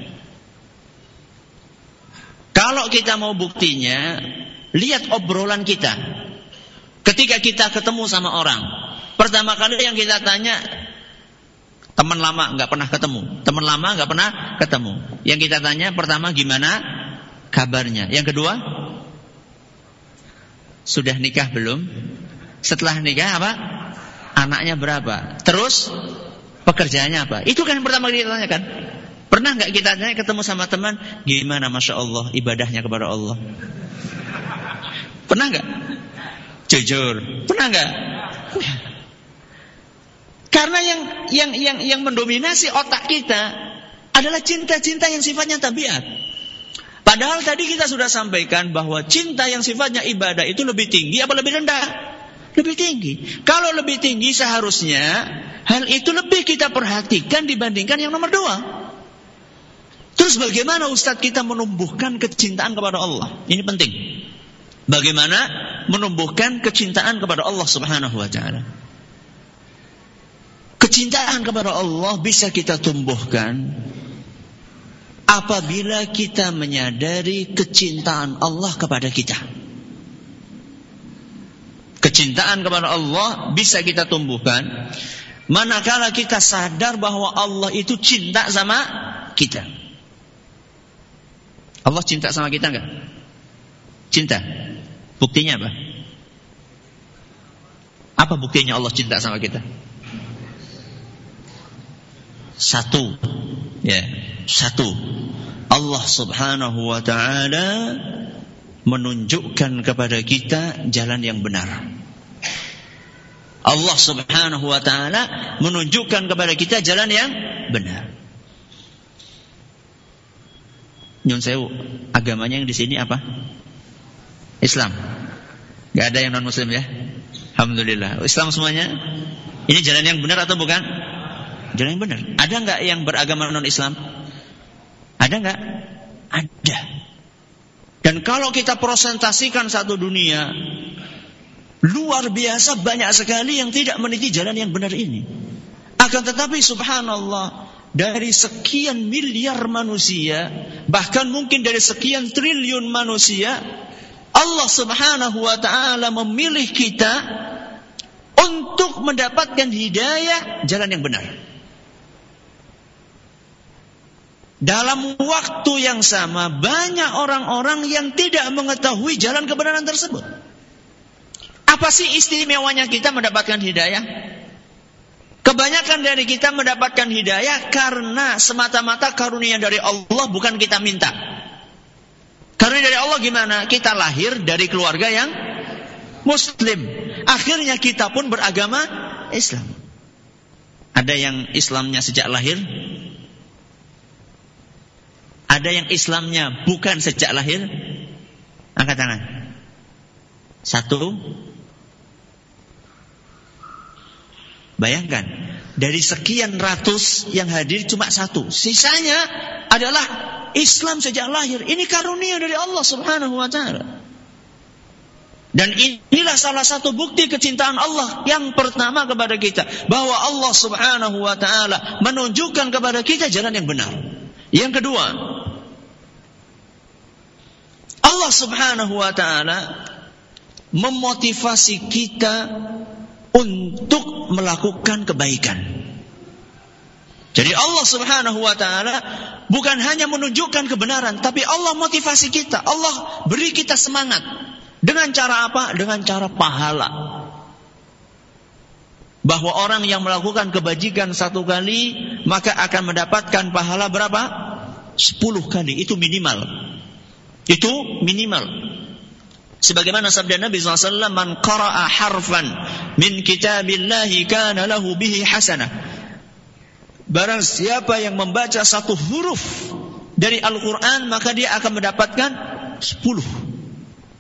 Kalau kita mau buktinya, lihat obrolan kita. Ketika kita ketemu sama orang, pertama kali yang kita tanya, Teman lama nggak pernah ketemu. Teman lama nggak pernah ketemu. Yang kita tanya pertama gimana kabarnya. Yang kedua, sudah nikah belum? Setelah nikah apa? Anaknya berapa? Terus pekerjaannya apa? Itu kan yang pertama kita tanyakan. Pernah nggak kita tanya ketemu sama teman, gimana masya Allah ibadahnya kepada Allah? Pernah nggak? Jujur, pernah nggak? Karena yang yang yang yang mendominasi otak kita adalah cinta-cinta yang sifatnya tabiat. Padahal tadi kita sudah sampaikan bahwa cinta yang sifatnya ibadah itu lebih tinggi apa lebih rendah? Lebih tinggi. Kalau lebih tinggi seharusnya hal itu lebih kita perhatikan dibandingkan yang nomor dua. Terus bagaimana Ustadz kita menumbuhkan kecintaan kepada Allah? Ini penting. Bagaimana menumbuhkan kecintaan kepada Allah Subhanahu wa taala? Kecintaan kepada Allah bisa kita tumbuhkan apabila kita menyadari kecintaan Allah kepada kita. Kecintaan kepada Allah bisa kita tumbuhkan manakala kita sadar bahwa Allah itu cinta sama kita. Allah cinta sama kita enggak? Cinta. Buktinya apa? Apa buktinya Allah cinta sama kita? Satu. Ya, satu. Allah Subhanahu wa taala menunjukkan kepada kita jalan yang benar. Allah Subhanahu wa taala menunjukkan kepada kita jalan yang benar. Nyun sewu, agamanya yang di sini apa? Islam. Gak ada yang non muslim ya? Alhamdulillah. Islam semuanya. Ini jalan yang benar atau bukan? Jalan yang benar. Ada nggak yang beragama non Islam? Ada nggak? Ada. Dan kalau kita presentasikan satu dunia, luar biasa banyak sekali yang tidak meniti jalan yang benar ini. Akan tetapi subhanallah, dari sekian miliar manusia, bahkan mungkin dari sekian triliun manusia, Allah subhanahu wa ta'ala memilih kita untuk mendapatkan hidayah jalan yang benar. Dalam waktu yang sama banyak orang-orang yang tidak mengetahui jalan kebenaran tersebut. Apa sih istimewanya kita mendapatkan hidayah? Kebanyakan dari kita mendapatkan hidayah karena semata-mata karunia dari Allah bukan kita minta. Karunia dari Allah gimana? Kita lahir dari keluarga yang muslim. Akhirnya kita pun beragama Islam. Ada yang Islamnya sejak lahir, ada yang Islamnya bukan sejak lahir? Angkat tangan. Satu. Bayangkan, dari sekian ratus yang hadir cuma satu. Sisanya adalah Islam sejak lahir. Ini karunia dari Allah Subhanahu wa taala. Dan inilah salah satu bukti kecintaan Allah yang pertama kepada kita. Bahwa Allah subhanahu wa ta'ala menunjukkan kepada kita jalan yang benar. Yang kedua, Allah Subhanahu wa taala memotivasi kita untuk melakukan kebaikan. Jadi Allah Subhanahu wa taala bukan hanya menunjukkan kebenaran, tapi Allah motivasi kita. Allah beri kita semangat. Dengan cara apa? Dengan cara pahala. Bahwa orang yang melakukan kebajikan satu kali, maka akan mendapatkan pahala berapa? Sepuluh kali. Itu minimal. Itu minimal. Sebagaimana sabda Nabi SAW, Man qara'a harfan min kitabillahi kana lahu bihi hasanah. Barang siapa yang membaca satu huruf dari Al-Quran, maka dia akan mendapatkan sepuluh.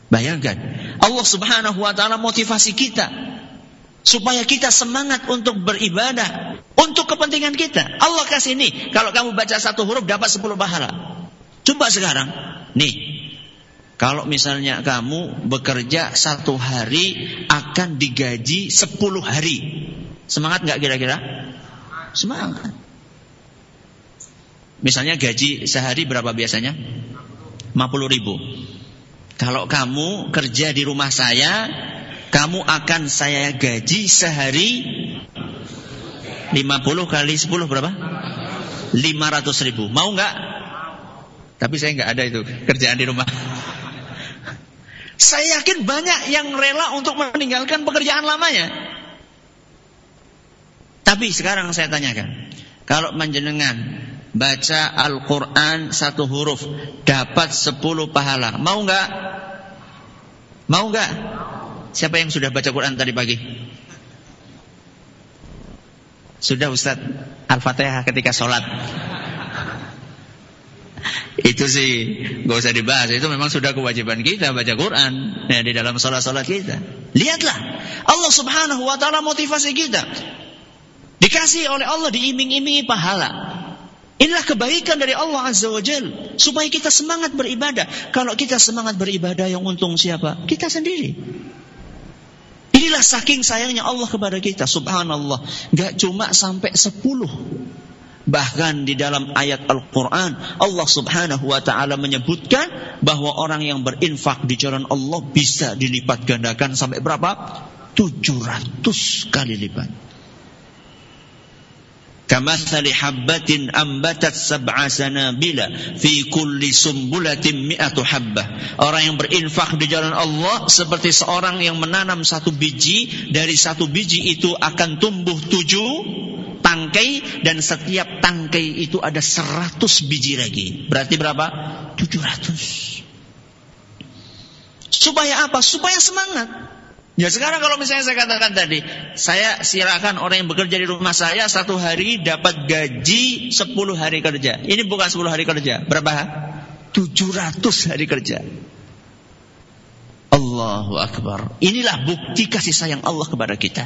Bayangkan. Allah subhanahu wa ta'ala motivasi kita. Supaya kita semangat untuk beribadah. Untuk kepentingan kita. Allah kasih ini. Kalau kamu baca satu huruf, dapat sepuluh pahala. Coba sekarang. Nih, kalau misalnya kamu bekerja satu hari akan digaji sepuluh hari. Semangat nggak kira-kira? Semangat. Misalnya gaji sehari berapa biasanya? 50 ribu. Kalau kamu kerja di rumah saya, kamu akan saya gaji sehari 50 kali 10 berapa? 500 ribu. Mau nggak? Tapi saya nggak ada itu kerjaan di rumah. Saya yakin banyak yang rela untuk meninggalkan pekerjaan lamanya. Tapi sekarang saya tanyakan, kalau menjenengan baca Al-Quran satu huruf dapat sepuluh pahala, mau nggak? Mau nggak? Siapa yang sudah baca Quran tadi pagi? Sudah Ustaz Al-Fatihah ketika sholat Itu sih gak usah dibahas. Itu memang sudah kewajiban kita baca Quran ya, di dalam sholat-sholat kita. Lihatlah Allah Subhanahu Wa Taala motivasi kita. Dikasih oleh Allah diiming-imingi pahala. Inilah kebaikan dari Allah Azza wa Jal. Supaya kita semangat beribadah. Kalau kita semangat beribadah yang untung siapa? Kita sendiri. Inilah saking sayangnya Allah kepada kita. Subhanallah. Gak cuma sampai sepuluh Bahkan di dalam ayat Al-Quran Allah subhanahu wa ta'ala menyebutkan Bahwa orang yang berinfak di jalan Allah Bisa dilipat gandakan sampai berapa? 700 kali lipat Kamathali habbatin ambatat sab'a sanabila Fi kulli sumbulatin mi'atu habbah Orang yang berinfak di jalan Allah Seperti seorang yang menanam satu biji Dari satu biji itu akan tumbuh tujuh tangkai dan setiap tangkai itu ada 100 biji lagi. Berarti berapa? 700. Supaya apa? Supaya semangat. Ya sekarang kalau misalnya saya katakan tadi, saya silakan orang yang bekerja di rumah saya satu hari dapat gaji 10 hari kerja. Ini bukan 10 hari kerja. Berapa? 700 hari kerja. Allahu Akbar. Inilah bukti kasih sayang Allah kepada kita.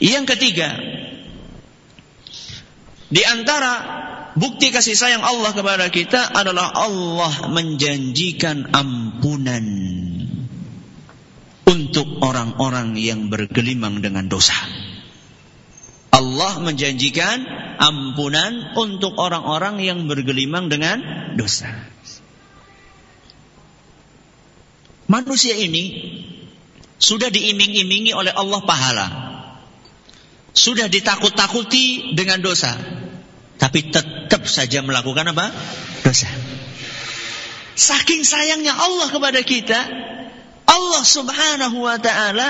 Yang ketiga, di antara bukti kasih sayang Allah kepada kita adalah Allah menjanjikan ampunan untuk orang-orang yang bergelimang dengan dosa. Allah menjanjikan ampunan untuk orang-orang yang bergelimang dengan dosa. Manusia ini sudah diiming-imingi oleh Allah pahala. Sudah ditakut-takuti dengan dosa tapi tetap saja melakukan apa? Dosa. Saking sayangnya Allah kepada kita, Allah Subhanahu wa taala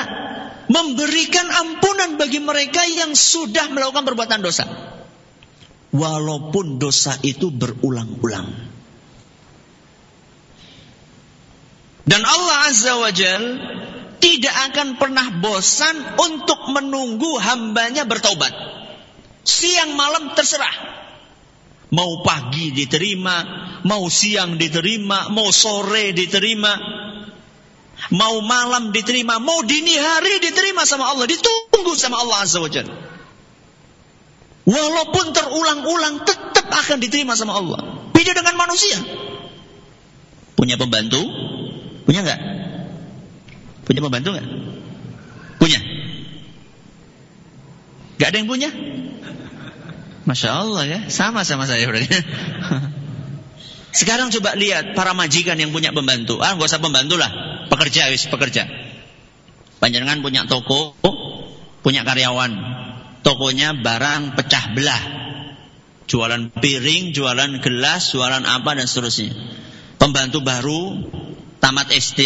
memberikan ampunan bagi mereka yang sudah melakukan perbuatan dosa. Walaupun dosa itu berulang-ulang. Dan Allah Azza wa Jal tidak akan pernah bosan untuk menunggu hambanya bertaubat. Siang malam terserah. Mau pagi diterima, mau siang diterima, mau sore diterima, mau malam diterima, mau dini hari diterima sama Allah, ditunggu sama Allah Azza wa. Walaupun terulang-ulang tetap akan diterima sama Allah. Beda dengan manusia. Punya pembantu? Punya nggak? Punya pembantu nggak? Punya. Gak ada yang punya? Masya Allah ya, sama sama saya berarti. Sekarang coba lihat para majikan yang punya pembantu. Ah, gak usah pembantu lah, pekerja wis pekerja. Panjenengan punya toko, punya karyawan. Tokonya barang pecah belah. Jualan piring, jualan gelas, jualan apa dan seterusnya. Pembantu baru tamat SD,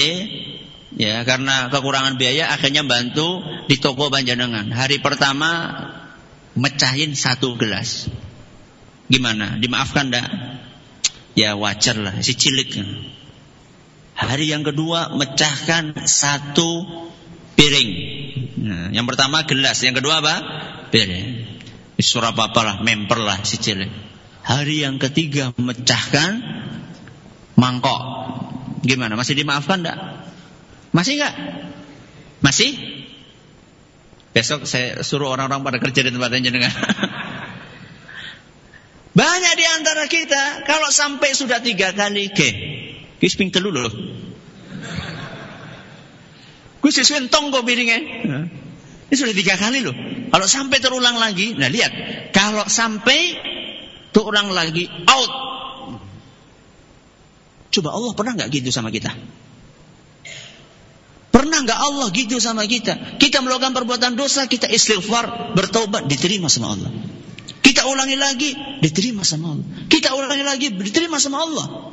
ya karena kekurangan biaya akhirnya bantu di toko panjenengan. Hari pertama mecahin satu gelas. Gimana? Dimaafkan enggak? Ya wajar lah, si cilik. Hari yang kedua mecahkan satu piring. Nah, yang pertama gelas, yang kedua apa? Piring. Surah apa lah, memper lah si cilik. Hari yang ketiga mecahkan mangkok. Gimana? Masih dimaafkan enggak? Masih enggak? Masih? Besok saya suruh orang-orang pada kerja di tempat jenengan. Banyak di antara kita kalau sampai sudah tiga kali ke, kisping telu loh. Gue sesuai tong kok piringnya. Ini sudah tiga kali loh. Kalau sampai terulang lagi, nah lihat, kalau sampai terulang lagi out. Coba Allah pernah nggak gitu sama kita? Pernah nggak Allah gitu sama kita? Kita melakukan perbuatan dosa, kita istighfar, bertobat, diterima sama Allah. Kita ulangi lagi, diterima sama Allah. Kita ulangi lagi, diterima sama Allah.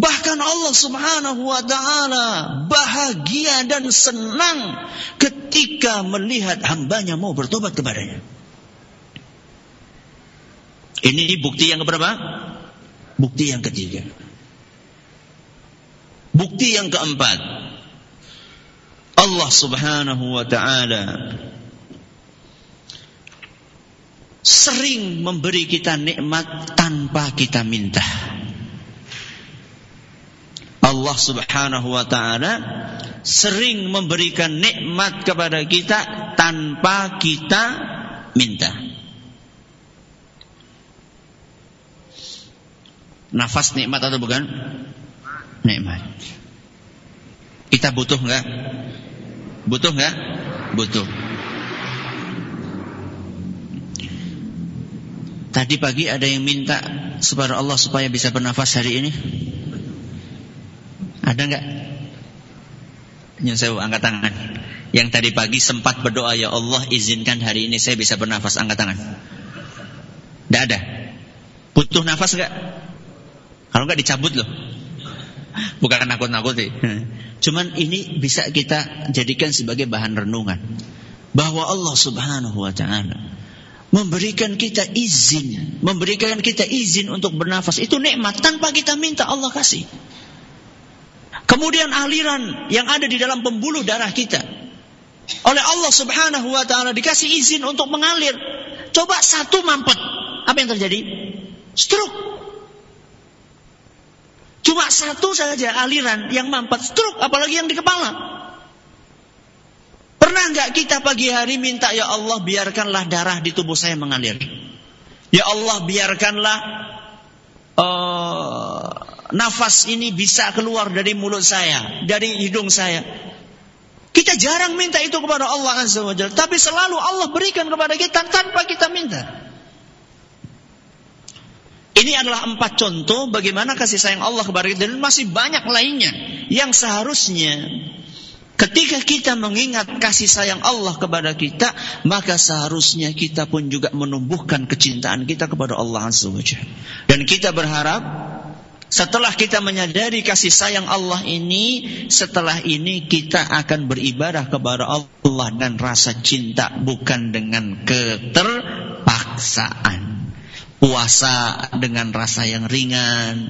Bahkan Allah subhanahu wa ta'ala bahagia dan senang ketika melihat hambanya mau bertobat kepadanya. Ini bukti yang keberapa? Bukti yang ketiga. Bukti yang keempat. Allah Subhanahu wa taala sering memberi kita nikmat tanpa kita minta. Allah Subhanahu wa taala sering memberikan nikmat kepada kita tanpa kita minta. Nafas nikmat atau bukan? Nikmat. Kita butuh nggak? Butuh nggak? Butuh. Tadi pagi ada yang minta kepada Allah supaya bisa bernafas hari ini. Ada nggak? Nyusewu, angkat tangan. Yang tadi pagi sempat berdoa, ya Allah izinkan hari ini saya bisa bernafas, angkat tangan. Tidak ada. Butuh nafas nggak? Kalau nggak dicabut loh. Bukan nakut-nakuti. Cuman ini bisa kita jadikan sebagai bahan renungan. Bahwa Allah subhanahu wa ta'ala memberikan kita izin. Memberikan kita izin untuk bernafas. Itu nikmat. Tanpa kita minta Allah kasih. Kemudian aliran yang ada di dalam pembuluh darah kita oleh Allah Subhanahu wa taala dikasih izin untuk mengalir. Coba satu mampet. Apa yang terjadi? Stroke. Cuma satu saja aliran yang mampet stroke, apalagi yang di kepala. Pernah nggak kita pagi hari minta ya Allah biarkanlah darah di tubuh saya mengalir. Ya Allah biarkanlah uh, nafas ini bisa keluar dari mulut saya, dari hidung saya. Kita jarang minta itu kepada Allah Azza wa Jalla, tapi selalu Allah berikan kepada kita tanpa kita minta. Ini adalah empat contoh bagaimana kasih sayang Allah kepada kita dan masih banyak lainnya yang seharusnya Ketika kita mengingat kasih sayang Allah kepada kita, maka seharusnya kita pun juga menumbuhkan kecintaan kita kepada Allah Azza Dan kita berharap setelah kita menyadari kasih sayang Allah ini, setelah ini kita akan beribadah kepada Allah dan rasa cinta bukan dengan keterpaksaan. Puasa dengan rasa yang ringan,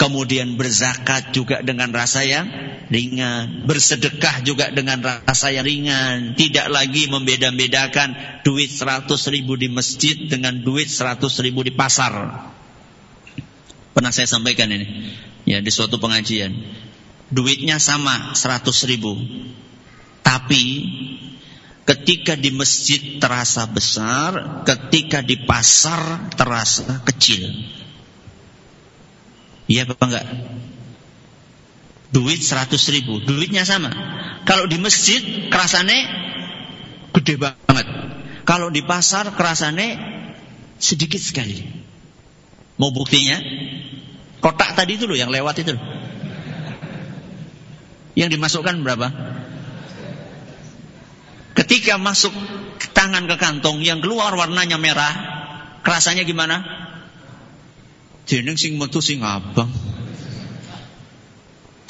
kemudian berzakat juga dengan rasa yang ringan, bersedekah juga dengan rasa yang ringan, tidak lagi membeda-bedakan duit 100 ribu di masjid dengan duit 100 ribu di pasar. Pernah saya sampaikan ini ya di suatu pengajian. Duitnya sama 100 ribu. Tapi ketika di masjid terasa besar, ketika di pasar terasa kecil. Iya apa enggak? Duit 100 ribu, duitnya sama. Kalau di masjid kerasane gede banget. Kalau di pasar kerasane sedikit sekali. Mau buktinya? Kotak tadi itu loh yang lewat itu loh. Yang dimasukkan berapa? Ketika masuk tangan ke kantong yang keluar warnanya merah, kerasanya gimana? Jeneng sing metu sing abang.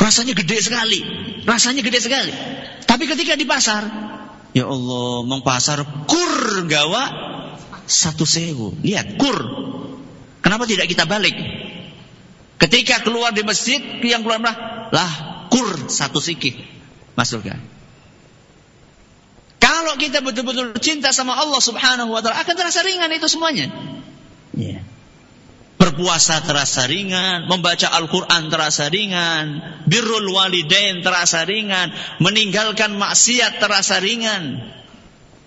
Rasanya gede sekali. Rasanya gede sekali. Tapi ketika di pasar, ya Allah, mong pasar kur gawa satu sewu. Lihat, kur Kenapa tidak kita balik? Ketika keluar di masjid, yang keluar lah, lah kur satu sikit masukkan. Kalau kita betul-betul cinta sama Allah Subhanahu wa taala, akan terasa ringan itu semuanya. Yeah. Berpuasa terasa ringan, membaca Al-Quran terasa ringan, birrul walidain terasa ringan, meninggalkan maksiat terasa ringan.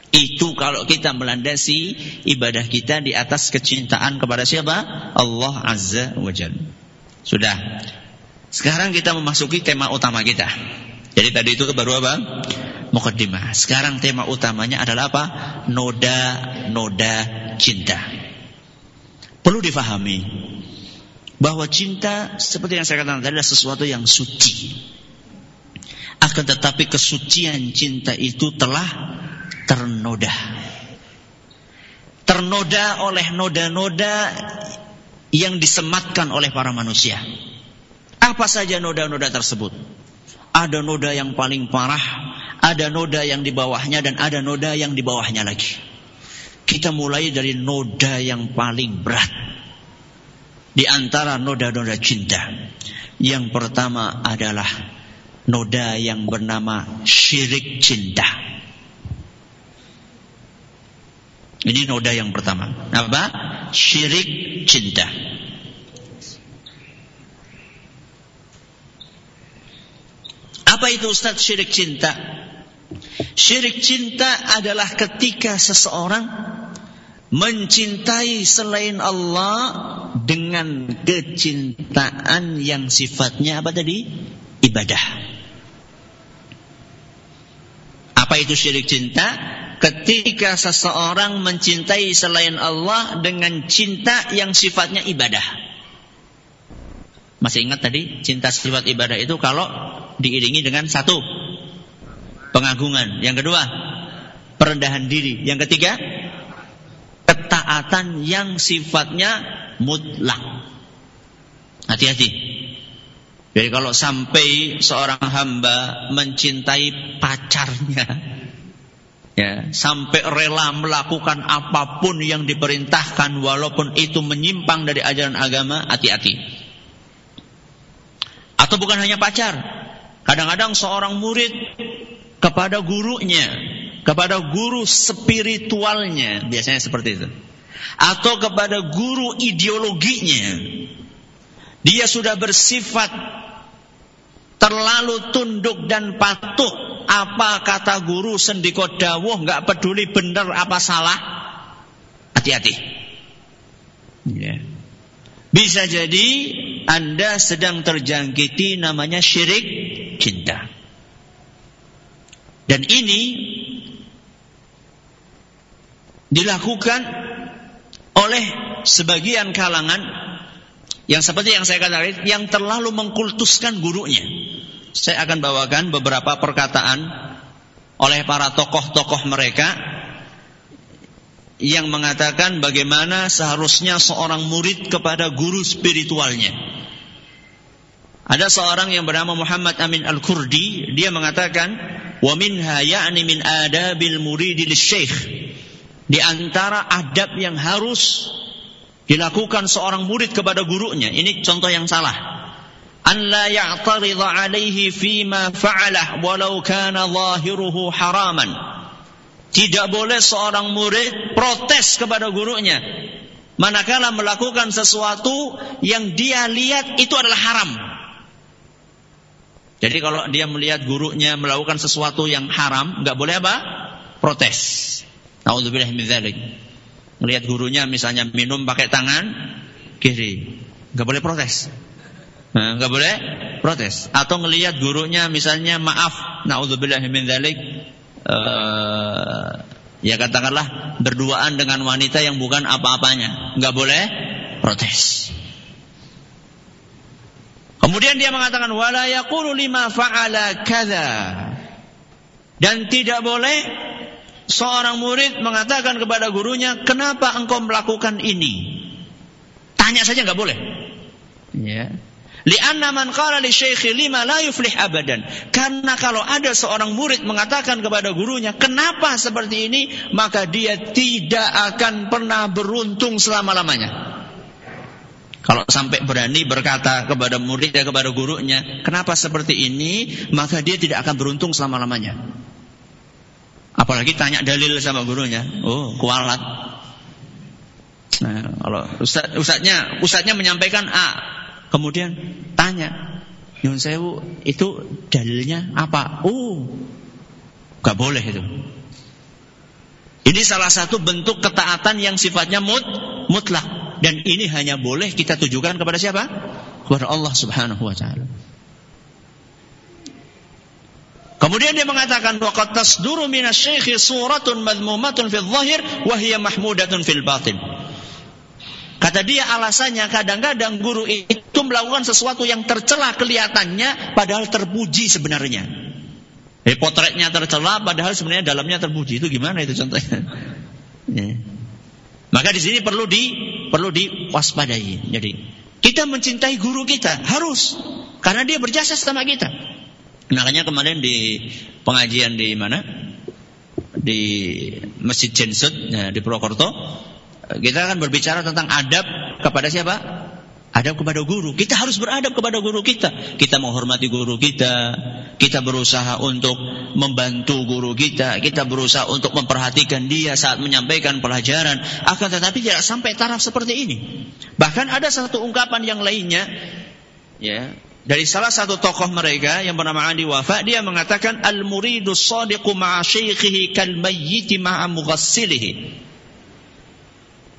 Itu kalau kita melandasi ibadah kita di atas kecintaan kepada siapa? Allah Azza wa Jalla. Sudah. Sekarang kita memasuki tema utama kita. Jadi tadi itu baru apa? Mukaddimah. Sekarang tema utamanya adalah apa? Noda-noda cinta. Perlu difahami bahwa cinta seperti yang saya katakan tadi adalah sesuatu yang suci. Akan tetapi kesucian cinta itu telah ternoda. Ternoda oleh noda-noda yang disematkan oleh para manusia. Apa saja noda-noda tersebut? Ada noda yang paling parah, ada noda yang di bawahnya dan ada noda yang di bawahnya lagi. Kita mulai dari noda yang paling berat. Di antara noda-noda cinta. Yang pertama adalah noda yang bernama syirik cinta. Ini noda yang pertama. Apa? Syirik cinta. Apa itu Ustaz syirik cinta? Syirik cinta adalah ketika seseorang mencintai selain Allah dengan kecintaan yang sifatnya apa tadi? Ibadah. Apa itu syirik cinta? Ketika seseorang mencintai selain Allah dengan cinta yang sifatnya ibadah. Masih ingat tadi cinta sifat ibadah itu kalau diiringi dengan satu pengagungan. Yang kedua, perendahan diri. Yang ketiga, ketaatan yang sifatnya mutlak. Hati-hati. Jadi kalau sampai seorang hamba mencintai pacarnya, ya, sampai rela melakukan apa pun yang diperintahkan walaupun itu menyimpang dari ajaran agama, hati-hati. Atau bukan hanya pacar. Kadang-kadang seorang murid kepada gurunya, kepada guru spiritualnya, biasanya seperti itu. Atau kepada guru ideologinya. Dia sudah bersifat terlalu tunduk dan patuh apa kata guru sendiko dawuh nggak peduli benar apa salah hati-hati ya. bisa jadi anda sedang terjangkiti namanya syirik cinta dan ini dilakukan oleh sebagian kalangan yang seperti yang saya katakan yang terlalu mengkultuskan gurunya. Saya akan bawakan beberapa perkataan oleh para tokoh-tokoh mereka yang mengatakan bagaimana seharusnya seorang murid kepada guru spiritualnya. Ada seorang yang bernama Muhammad Amin Al-Kurdi, dia mengatakan, "Wa minha ya'ni min adabil muridi syekh." Di antara adab yang harus dilakukan seorang murid kepada gurunya, ini contoh yang salah. An la ya'taridha alaihi fima fa'alah walau kana zahiruhu haraman. Tidak boleh seorang murid protes kepada gurunya manakala melakukan sesuatu yang dia lihat itu adalah haram. Jadi kalau dia melihat gurunya melakukan sesuatu yang haram, nggak boleh apa? Protes. Nauzubillah min. Melihat gurunya misalnya minum pakai tangan kiri, nggak boleh protes. Nggak boleh protes. Atau ngelihat gurunya misalnya maaf, naudzubillah min dzalik. Uh, ya katakanlah berduaan dengan wanita yang bukan apa-apanya, nggak boleh protes. Kemudian dia mengatakan wala yaqulu lima fa'ala kadza. Dan tidak boleh seorang murid mengatakan kepada gurunya, "Kenapa engkau melakukan ini?" Tanya saja nggak boleh. Ya. Lianna man qala lima la yuflih abadan. Karena kalau ada seorang murid mengatakan kepada gurunya, "Kenapa seperti ini?" maka dia tidak akan pernah beruntung selama-lamanya. Kalau sampai berani berkata kepada muridnya, kepada gurunya, kenapa seperti ini, maka dia tidak akan beruntung selama-lamanya. Apalagi tanya dalil sama gurunya. Oh, kualat. Nah, kalau ustad, ustadnya, ustadnya menyampaikan A, kemudian tanya, Yun Sewu, itu dalilnya apa? Oh, gak boleh itu. Ini salah satu bentuk ketaatan yang sifatnya mut, mutlak. Dan ini hanya boleh kita tujukan kepada siapa? Kepada Allah Subhanahu wa taala. Kemudian dia mengatakan waqad tasduru minasy suratun madmumatun fil zahir wa mahmudatun fil batin. Kata dia alasannya kadang-kadang guru itu melakukan sesuatu yang tercela kelihatannya padahal terpuji sebenarnya. Eh, potretnya tercela padahal sebenarnya dalamnya terpuji. Itu gimana itu contohnya? Ya. Maka di sini perlu di perlu diwaspadai. Jadi kita mencintai guru kita harus karena dia berjasa sama kita. Makanya kemarin di pengajian di mana? Di Masjid Jensut ya, di Purwokerto kita akan berbicara tentang adab kepada siapa? Adab kepada guru. Kita harus beradab kepada guru kita. Kita menghormati guru kita. Kita berusaha untuk membantu guru kita. Kita berusaha untuk memperhatikan dia saat menyampaikan pelajaran. Akan tetapi tidak sampai taraf seperti ini. Bahkan ada satu ungkapan yang lainnya. Ya, dari salah satu tokoh mereka yang bernama Adi Wafa dia mengatakan al muridu sadiqu ma'a syaikhihi kal mayyiti ma'a mughassilihi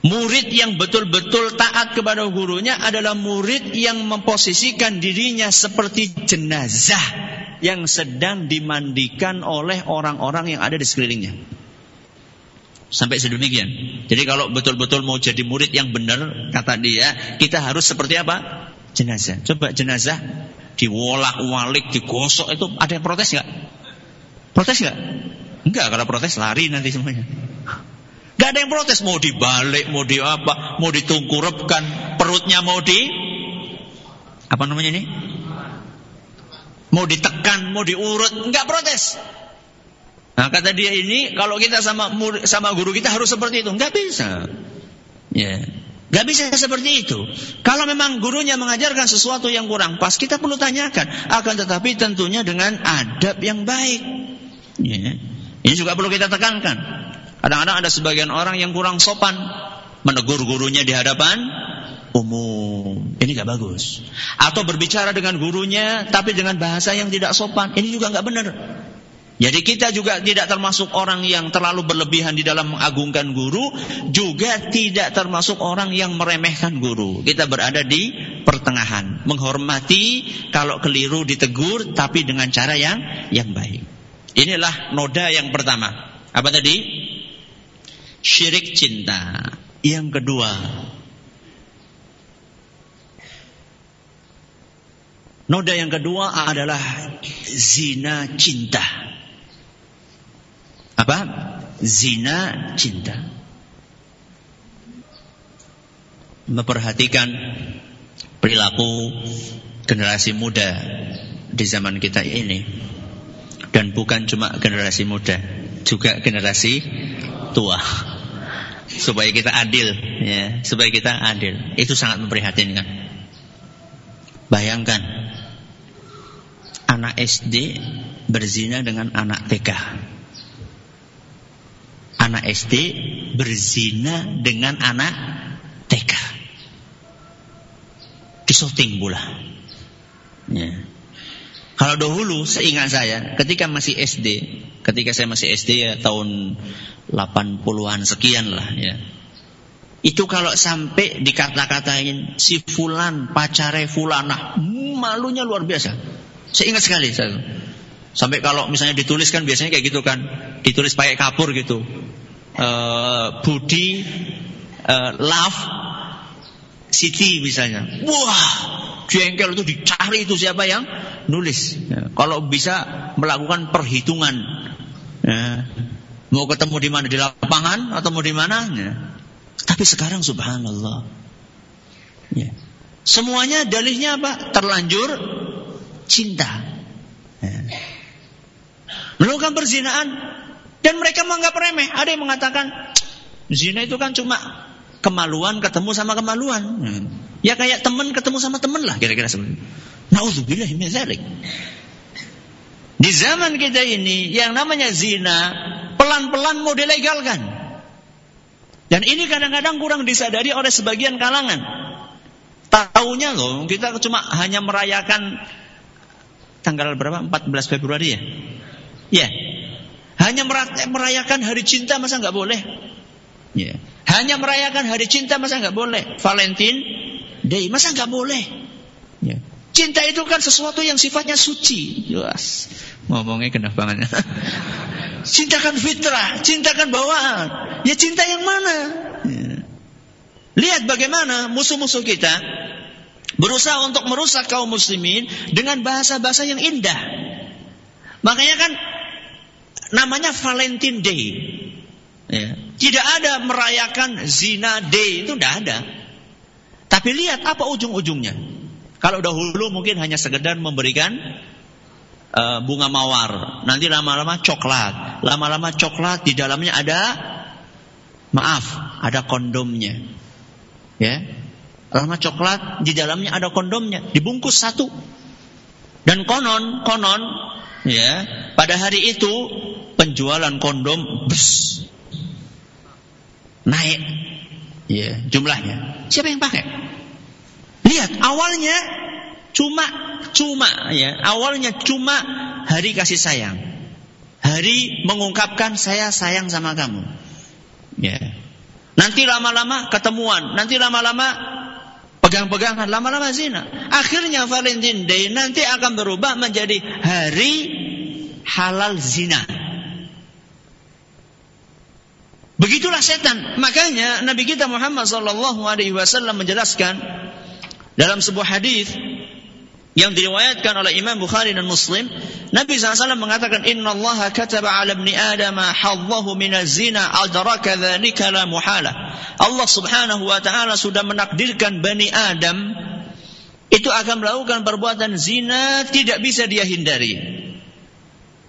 Murid yang betul-betul taat kepada gurunya adalah murid yang memposisikan dirinya seperti jenazah yang sedang dimandikan oleh orang-orang yang ada di sekelilingnya. Sampai sedemikian. Jadi kalau betul-betul mau jadi murid yang benar, kata dia, kita harus seperti apa? jenazah. Coba jenazah diwolak-walik, digosok itu ada yang protes nggak? Protes nggak? Enggak, kalau protes lari nanti semuanya. Gak ada yang protes, mau dibalik, mau di apa, mau ditungkurepkan, perutnya mau di apa namanya ini? Mau ditekan, mau diurut, enggak protes. Nah, kata dia ini kalau kita sama sama guru kita harus seperti itu, enggak bisa. Ya. Gak bisa seperti itu. Kalau memang gurunya mengajarkan sesuatu yang kurang pas, kita perlu tanyakan. Akan tetapi tentunya dengan adab yang baik. Ya. Ini juga perlu kita tekankan. Kadang-kadang ada sebagian orang yang kurang sopan. Menegur gurunya di hadapan umum. Ini gak bagus. Atau berbicara dengan gurunya tapi dengan bahasa yang tidak sopan. Ini juga gak benar. Jadi kita juga tidak termasuk orang yang terlalu berlebihan di dalam mengagungkan guru, juga tidak termasuk orang yang meremehkan guru. Kita berada di pertengahan, menghormati kalau keliru ditegur tapi dengan cara yang yang baik. Inilah noda yang pertama. Apa tadi? Syirik cinta. Yang kedua, Noda yang kedua adalah zina cinta. Apa? Zina cinta. Memperhatikan perilaku generasi muda di zaman kita ini. Dan bukan cuma generasi muda, juga generasi tua. Supaya kita adil, ya, supaya kita adil. Itu sangat memprihatinkan. Bayangkan anak SD berzina dengan anak TK anak SD berzina dengan anak TK. Disoting pula. Ya. Kalau dahulu seingat saya ketika masih SD, ketika saya masih SD ya tahun 80-an sekian lah ya. Itu kalau sampai dikata-katain si fulan pacare fulana, malunya luar biasa. Saya ingat sekali saya. Sampai kalau misalnya dituliskan biasanya kayak gitu kan, ditulis pakai kapur gitu. Uh, Budi uh, Love City misalnya. Wah, jengkel itu dicari itu siapa yang nulis. Ya, kalau bisa melakukan perhitungan. Ya, mau ketemu di mana di lapangan atau mau di mana? Ya. Tapi sekarang subhanallah. Ya. Semuanya dalihnya apa? Terlanjur cinta. Ya melakukan perzinaan dan mereka menganggap remeh. Ada yang mengatakan zina itu kan cuma kemaluan ketemu sama kemaluan. Hmm. Ya kayak teman ketemu sama teman lah kira-kira seperti itu. Nauzubillah min dzalik. Di zaman kita ini yang namanya zina pelan-pelan mau dilegalkan. Dan ini kadang-kadang kurang disadari oleh sebagian kalangan. Tahunya loh, kita cuma hanya merayakan tanggal berapa? 14 Februari ya? Ya. Hanya merayakan hari cinta masa nggak boleh? Ya. Hanya merayakan hari cinta masa nggak boleh? Valentine Day masa nggak boleh? Ya. Cinta itu kan sesuatu yang sifatnya suci. Jelas. Ngomongnya kena banget. cinta kan fitrah, cinta kan bawaan. Ya cinta yang mana? Ya. Lihat bagaimana musuh-musuh kita berusaha untuk merusak kaum muslimin dengan bahasa-bahasa yang indah. Makanya kan namanya Valentine Day. Ya. Tidak ada merayakan zina day itu tidak ada. Tapi lihat apa ujung-ujungnya. Kalau dahulu mungkin hanya sekedar memberikan uh, bunga mawar, nanti lama-lama coklat, lama-lama coklat di dalamnya ada maaf, ada kondomnya. Ya. Lama coklat di dalamnya ada kondomnya, dibungkus satu. Dan konon, konon ya, pada hari itu penjualan kondom bus, naik ya jumlahnya. Siapa yang pakai? Lihat awalnya Cuma cuma ya, awalnya cuma hari kasih sayang. Hari mengungkapkan saya sayang sama kamu. Ya. Nanti lama-lama ketemuan, nanti lama-lama pegang-pegangan, lama-lama zina. Akhirnya Valentine Day nanti akan berubah menjadi hari halal zina. Begitulah setan. Makanya Nabi kita Muhammad sallallahu alaihi wasallam menjelaskan dalam sebuah hadis yang diriwayatkan oleh Imam Bukhari dan Muslim, Nabi SAW mengatakan, Inna Allah kataba ala ibni Adam hadzahu minaz zina adraka la muhala. Allah subhanahu wa ta'ala sudah menakdirkan Bani Adam itu akan melakukan perbuatan zina tidak bisa dia hindari.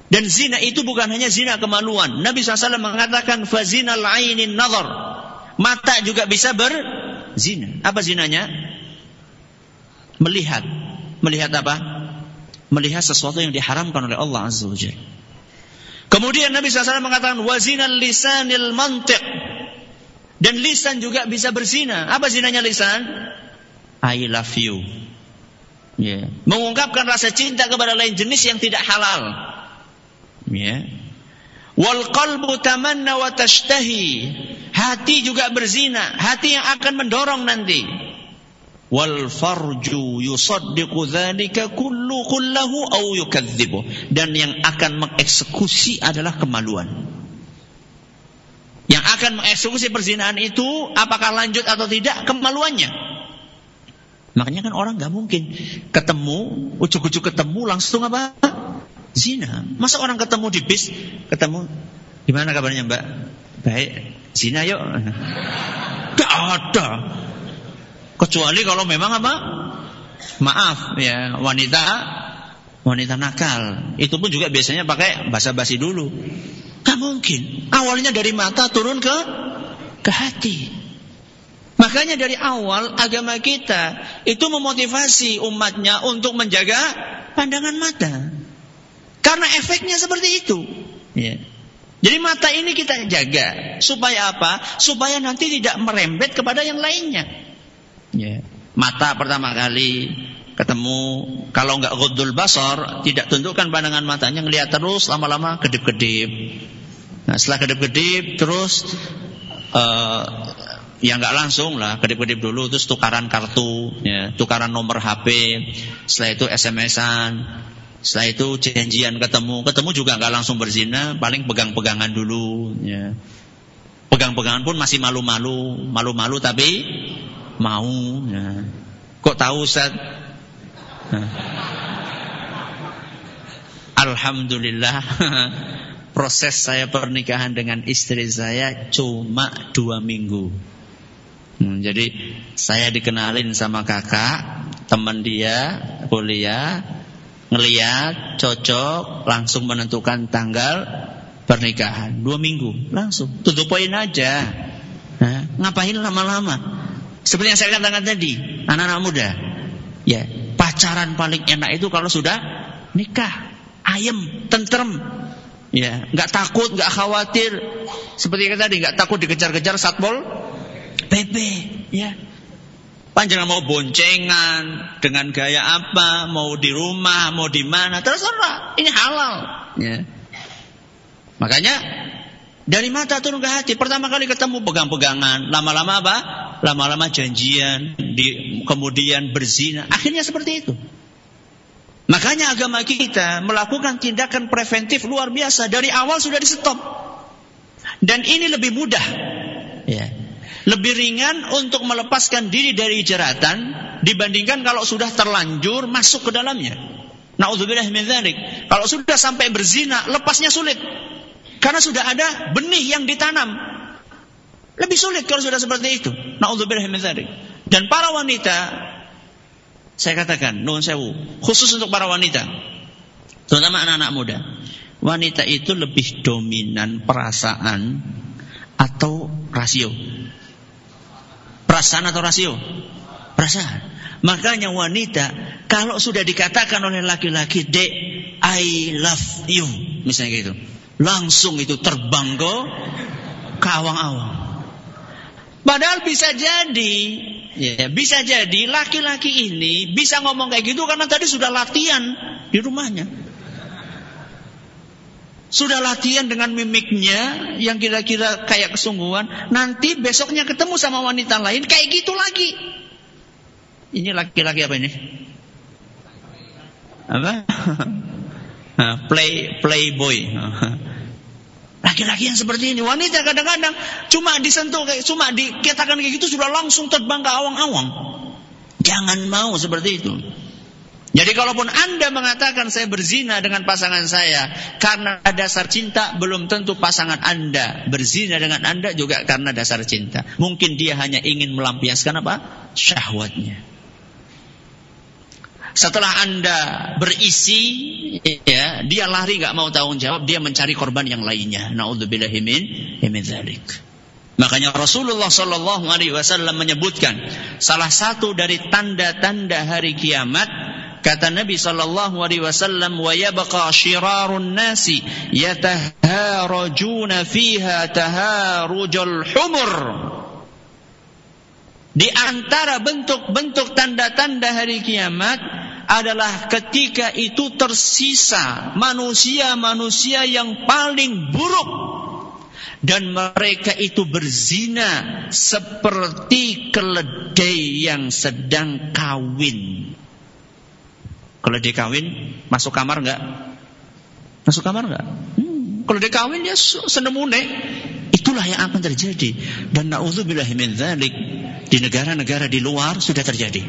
Dan zina itu bukan hanya zina kemaluan. Nabi SAW mengatakan fazinal ainin nazar. Mata juga bisa berzina. Apa zinanya? Melihat Melihat apa? Melihat sesuatu yang diharamkan oleh Allah Azza wa Kemudian Nabi SAW mengatakan wazinal lisanil mantiq. Dan lisan juga bisa berzina. Apa zinanya lisan? I love you. Yeah. Mengungkapkan rasa cinta kepada lain jenis yang tidak halal. Yeah. Wal qalbu tamanna wa tashtahi. Hati juga berzina. Hati yang akan mendorong nanti wal farju yusaddiqu dzalika kullu kullahu au yukadzibu dan yang akan mengeksekusi adalah kemaluan yang akan mengeksekusi perzinahan itu apakah lanjut atau tidak kemaluannya makanya kan orang nggak mungkin ketemu ujuk-ujuk ketemu langsung apa zina masa orang ketemu di bis ketemu gimana kabarnya mbak baik zina yuk gak ada Kecuali kalau memang apa? Maaf ya, wanita wanita nakal. Itu pun juga biasanya pakai bahasa basi dulu. Gak mungkin. Awalnya dari mata turun ke ke hati. Makanya dari awal agama kita itu memotivasi umatnya untuk menjaga pandangan mata. Karena efeknya seperti itu. Ya. Jadi mata ini kita jaga supaya apa? Supaya nanti tidak merembet kepada yang lainnya. Ya. Mata pertama kali ketemu kalau nggak gudul basar tidak tundukkan pandangan matanya ngelihat terus lama-lama kedip-kedip. Nah setelah kedip-kedip terus uh, ya nggak langsung lah kedip-kedip dulu terus tukaran kartu, ya, tukaran nomor HP, setelah itu SMS-an, setelah itu janjian ketemu, ketemu juga nggak langsung berzina, paling pegang-pegangan dulu, ya. Pegang-pegangan pun masih malu-malu, malu-malu tapi Mau. Ya. Kok tahu Ustaz? Alhamdulillah proses saya pernikahan dengan istri saya cuma dua minggu. Hmm, jadi saya dikenalin sama kakak, teman dia kuliah, ngeliat cocok, langsung menentukan tanggal pernikahan dua minggu, langsung tutup poin aja. Nah, ngapain lama-lama? Seperti yang saya katakan tadi, anak-anak muda. Ya, pacaran paling enak itu kalau sudah nikah, ayem, tentrem. Ya, nggak takut, nggak khawatir. Seperti yang tadi, nggak takut dikejar-kejar satpol PP, ya. Panjang mau boncengan dengan gaya apa, mau di rumah, mau di mana, terserah. Ini halal, ya. Makanya dari mata turun ke hati. Pertama kali ketemu pegang-pegangan, lama-lama apa? Lama-lama janjian, di, kemudian berzina. Akhirnya seperti itu. Makanya agama kita melakukan tindakan preventif luar biasa. Dari awal sudah di stop. Dan ini lebih mudah. Ya. Lebih ringan untuk melepaskan diri dari jeratan dibandingkan kalau sudah terlanjur masuk ke dalamnya. Nauzubillah min Kalau sudah sampai berzina, lepasnya sulit. Karena sudah ada benih yang ditanam. Lebih sulit kalau sudah seperti itu. Na'udzubillah min Dan para wanita saya katakan, nuhun sewu, khusus untuk para wanita, terutama anak-anak muda. Wanita itu lebih dominan perasaan atau rasio? Perasaan atau rasio? Perasaan. Makanya wanita kalau sudah dikatakan oleh laki-laki, "Dek, I love you." Misalnya gitu Langsung itu terbang ke kawang awang. Padahal bisa jadi ya, bisa jadi laki-laki ini bisa ngomong kayak gitu karena tadi sudah latihan di rumahnya. Sudah latihan dengan mimiknya yang kira-kira kayak kesungguhan. Nanti besoknya ketemu sama wanita lain kayak gitu lagi. Ini laki-laki apa ini? Apa? Play playboy. Laki-laki yang seperti ini, wanita kadang-kadang cuma disentuh kayak cuma dikatakan kayak gitu sudah langsung terbang ke awang-awang. Jangan mau seperti itu. Jadi kalaupun Anda mengatakan saya berzina dengan pasangan saya karena dasar cinta, belum tentu pasangan Anda berzina dengan Anda juga karena dasar cinta. Mungkin dia hanya ingin melampiaskan apa? Syahwatnya. Setelah Anda berisi, ya, dia lari nggak mau tanggung jawab, dia mencari korban yang lainnya. Nauzubillahimin min dzalik. Makanya Rasulullah Shallallahu Alaihi Wasallam menyebutkan salah satu dari tanda-tanda hari kiamat Kata Nabi sallallahu alaihi wasallam, "Wa yabqa shirarun nasi yataharajuna fiha taharujul humur." Di antara bentuk-bentuk tanda-tanda hari kiamat adalah ketika itu tersisa manusia-manusia yang paling buruk dan mereka itu berzina seperti keledai yang sedang kawin. Kalau dia kawin, masuk kamar enggak? Masuk kamar enggak? Hmm. Kalau dia kawin dia senemune. Itulah yang akan terjadi. Dan na'udzubillah min dzalik di negara-negara di luar sudah terjadi.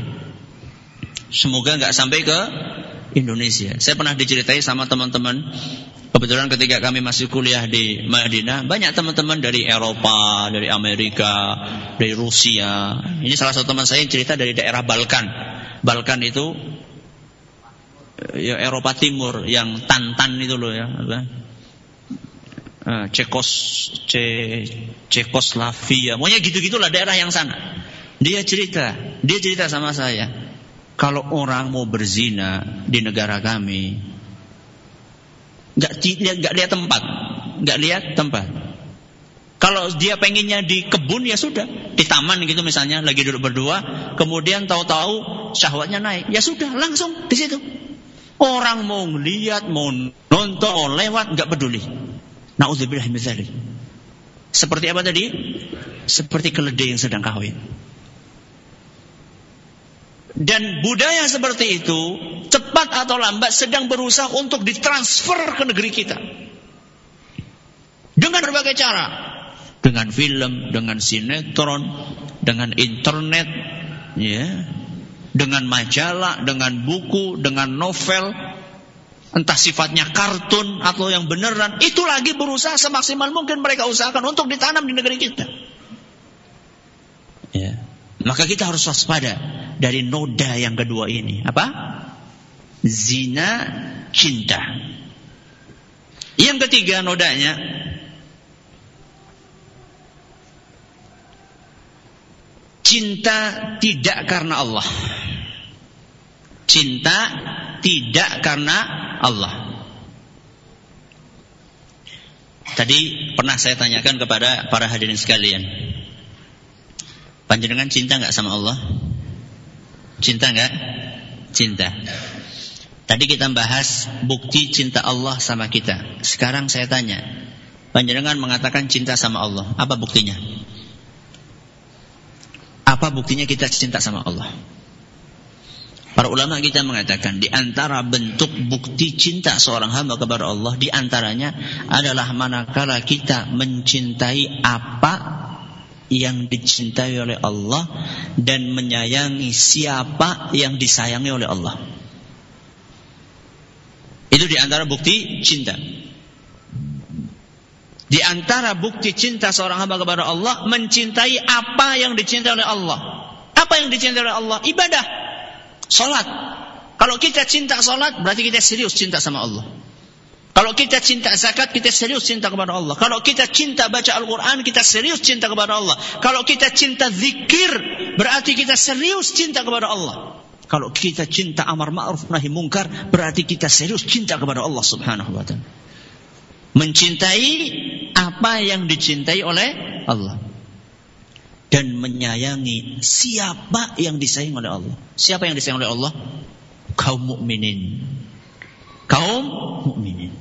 Semoga enggak sampai ke Indonesia. Saya pernah diceritai sama teman-teman Kebetulan ketika kami masih kuliah di Madinah, banyak teman-teman dari Eropa, dari Amerika, dari Rusia. Ini salah satu teman saya yang cerita dari daerah Balkan. Balkan itu ya Eropa Timur yang Tantan itu loh ya? Eh, Cekos Ce, Cekoslavia, pokoknya gitu-gitulah daerah yang sana. Dia cerita, dia cerita sama saya, kalau orang mau berzina di negara kami, nggak nggak lihat tempat, nggak lihat tempat. Kalau dia pengennya di kebun ya sudah, di taman gitu misalnya lagi duduk berdua, kemudian tahu-tahu syahwatnya naik, ya sudah langsung di situ. Orang mau lihat, mau nonton, mau lewat, nggak peduli. Nauzubillah Seperti apa tadi? Seperti keledai yang sedang kawin. Dan budaya seperti itu cepat atau lambat sedang berusaha untuk ditransfer ke negeri kita. Dengan berbagai cara. Dengan film, dengan sinetron, dengan internet, ya, dengan majalah, dengan buku, dengan novel, entah sifatnya kartun atau yang beneran, itu lagi berusaha semaksimal mungkin mereka usahakan untuk ditanam di negeri kita. Ya. Maka kita harus waspada dari noda yang kedua ini. Apa? Zina cinta. Yang ketiga nodanya cinta tidak karena Allah. Cinta tidak karena Allah. Tadi pernah saya tanyakan kepada para hadirin sekalian. Panjenengan cinta nggak sama Allah? Cinta nggak? Cinta. Tadi kita bahas bukti cinta Allah sama kita. Sekarang saya tanya, panjenengan mengatakan cinta sama Allah, apa buktinya? Apa buktinya kita cinta sama Allah? Para ulama kita mengatakan di antara bentuk bukti cinta seorang hamba kepada Allah di antaranya adalah manakala kita mencintai apa yang dicintai oleh Allah dan menyayangi siapa yang disayangi oleh Allah. Itu di antara bukti cinta. Di antara bukti cinta seorang hamba kepada Allah mencintai apa yang dicintai oleh Allah. Apa yang dicintai oleh Allah? Ibadah. Salat. Kalau kita cinta salat, berarti kita serius cinta sama Allah. Kalau kita cinta zakat, kita serius cinta kepada Allah. Kalau kita cinta baca Al-Quran, kita serius cinta kepada Allah. Kalau kita cinta zikir, berarti kita serius cinta kepada Allah. Kalau kita cinta amar ma'ruf nahi mungkar, berarti kita serius cinta kepada Allah subhanahu wa ta'ala. Mencintai apa yang dicintai oleh Allah. dan menyayangi siapa yang disayang oleh Allah. Siapa yang disayang oleh Allah? Kaum mukminin. Kaum mukminin.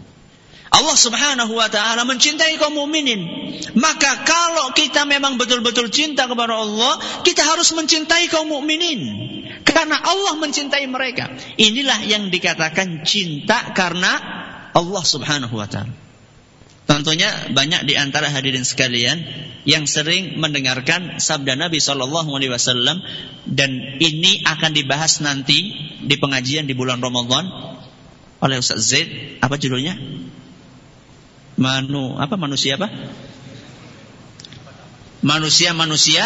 Allah Subhanahu wa taala mencintai kaum mukminin. Maka kalau kita memang betul-betul cinta kepada Allah, kita harus mencintai kaum mukminin. Karena Allah mencintai mereka. Inilah yang dikatakan cinta karena Allah Subhanahu wa taala. Tentunya banyak di antara hadirin sekalian yang sering mendengarkan sabda Nabi Shallallahu Alaihi Wasallam dan ini akan dibahas nanti di pengajian di bulan Ramadan oleh Ustaz Zaid. Apa judulnya? manu apa manusia apa? Manusia-manusia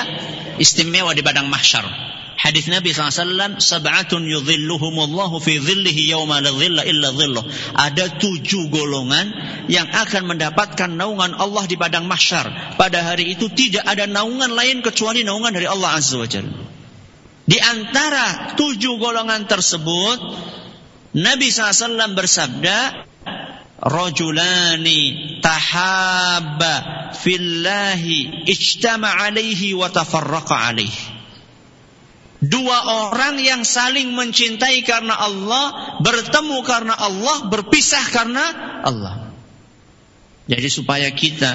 istimewa di padang mahsyar. Hadis Nabi SAW, Sab'atun yudhilluhumullahu fi dhillihi yawma la dhilla illa dhilluh. Ada tujuh golongan yang akan mendapatkan naungan Allah di padang mahsyar. Pada hari itu tidak ada naungan lain kecuali naungan dari Allah Azza wa Jalla. Di antara tujuh golongan tersebut, Nabi SAW bersabda, rajulani tahabba fillahi ijtama alaihi wa tafarraqa alaihi Dua orang yang saling mencintai karena Allah, bertemu karena Allah, berpisah karena Allah. Jadi supaya kita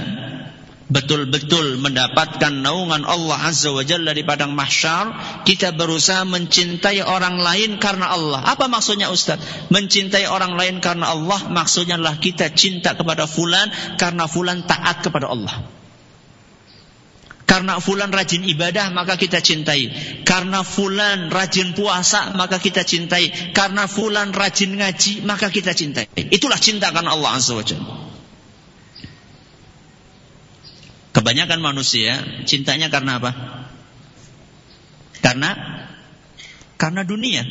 betul-betul mendapatkan naungan Allah Azza wa Jalla di padang mahsyar, kita berusaha mencintai orang lain karena Allah. Apa maksudnya Ustaz? Mencintai orang lain karena Allah maksudnya adalah kita cinta kepada fulan karena fulan taat kepada Allah. Karena fulan rajin ibadah maka kita cintai. Karena fulan rajin puasa maka kita cintai. Karena fulan rajin ngaji maka kita cintai. Itulah cinta karena Allah Azza wa Jalla. Kebanyakan manusia cintanya karena apa? Karena karena dunia.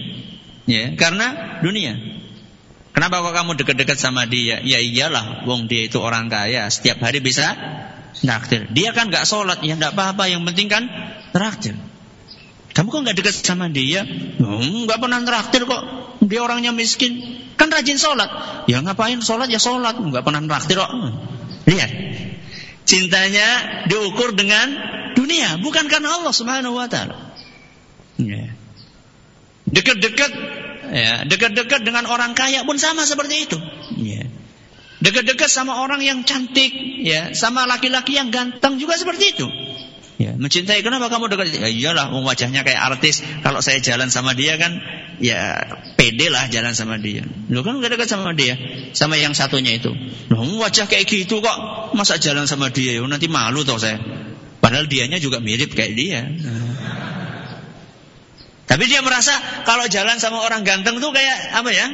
Ya, karena dunia. Kenapa kok kamu dekat-dekat sama dia? Ya iyalah, wong dia itu orang kaya, setiap hari bisa traktir. Dia kan nggak sholat, ya nggak apa-apa. Yang penting kan traktir. Kamu kok nggak dekat sama dia? Nggak pernah traktir kok. Dia orangnya miskin, kan rajin sholat. Ya ngapain sholat ya sholat, nggak pernah traktir kok. Lihat, Cintanya diukur dengan dunia, bukan karena Allah Subhanahu wa taala. Ya. Dekat-dekat ya, dekat-dekat dengan orang kaya pun sama seperti itu. Ya. Dekat-dekat sama orang yang cantik, ya, sama laki-laki yang ganteng juga seperti itu. Ya, mencintai kenapa kamu dekat? Ya iyalah, wajahnya kayak artis. Kalau saya jalan sama dia kan, ya pede lah jalan sama dia. Lu kan udah dekat sama dia, sama yang satunya itu. Lu wajah kayak gitu kok, masa jalan sama dia? Ya, nanti malu tau saya. Padahal dianya juga mirip kayak dia. Tapi dia merasa kalau jalan sama orang ganteng tuh kayak apa ya?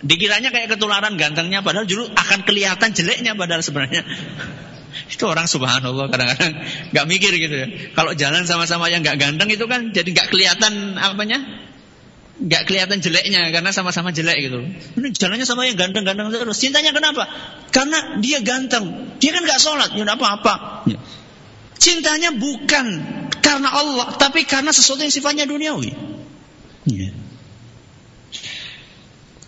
Dikiranya kayak ketularan gantengnya, padahal dulu akan kelihatan jeleknya padahal sebenarnya. Itu orang subhanallah kadang-kadang nggak mikir gitu ya. Kalau jalan sama-sama yang nggak ganteng itu kan jadi nggak kelihatan apanya, nggak kelihatan jeleknya karena sama-sama jelek gitu. Ini jalannya sama yang ganteng-ganteng terus. Cintanya kenapa? Karena dia ganteng. Dia kan nggak sholat, ya apa-apa. Ya. Cintanya bukan karena Allah, tapi karena sesuatu yang sifatnya duniawi. Ya.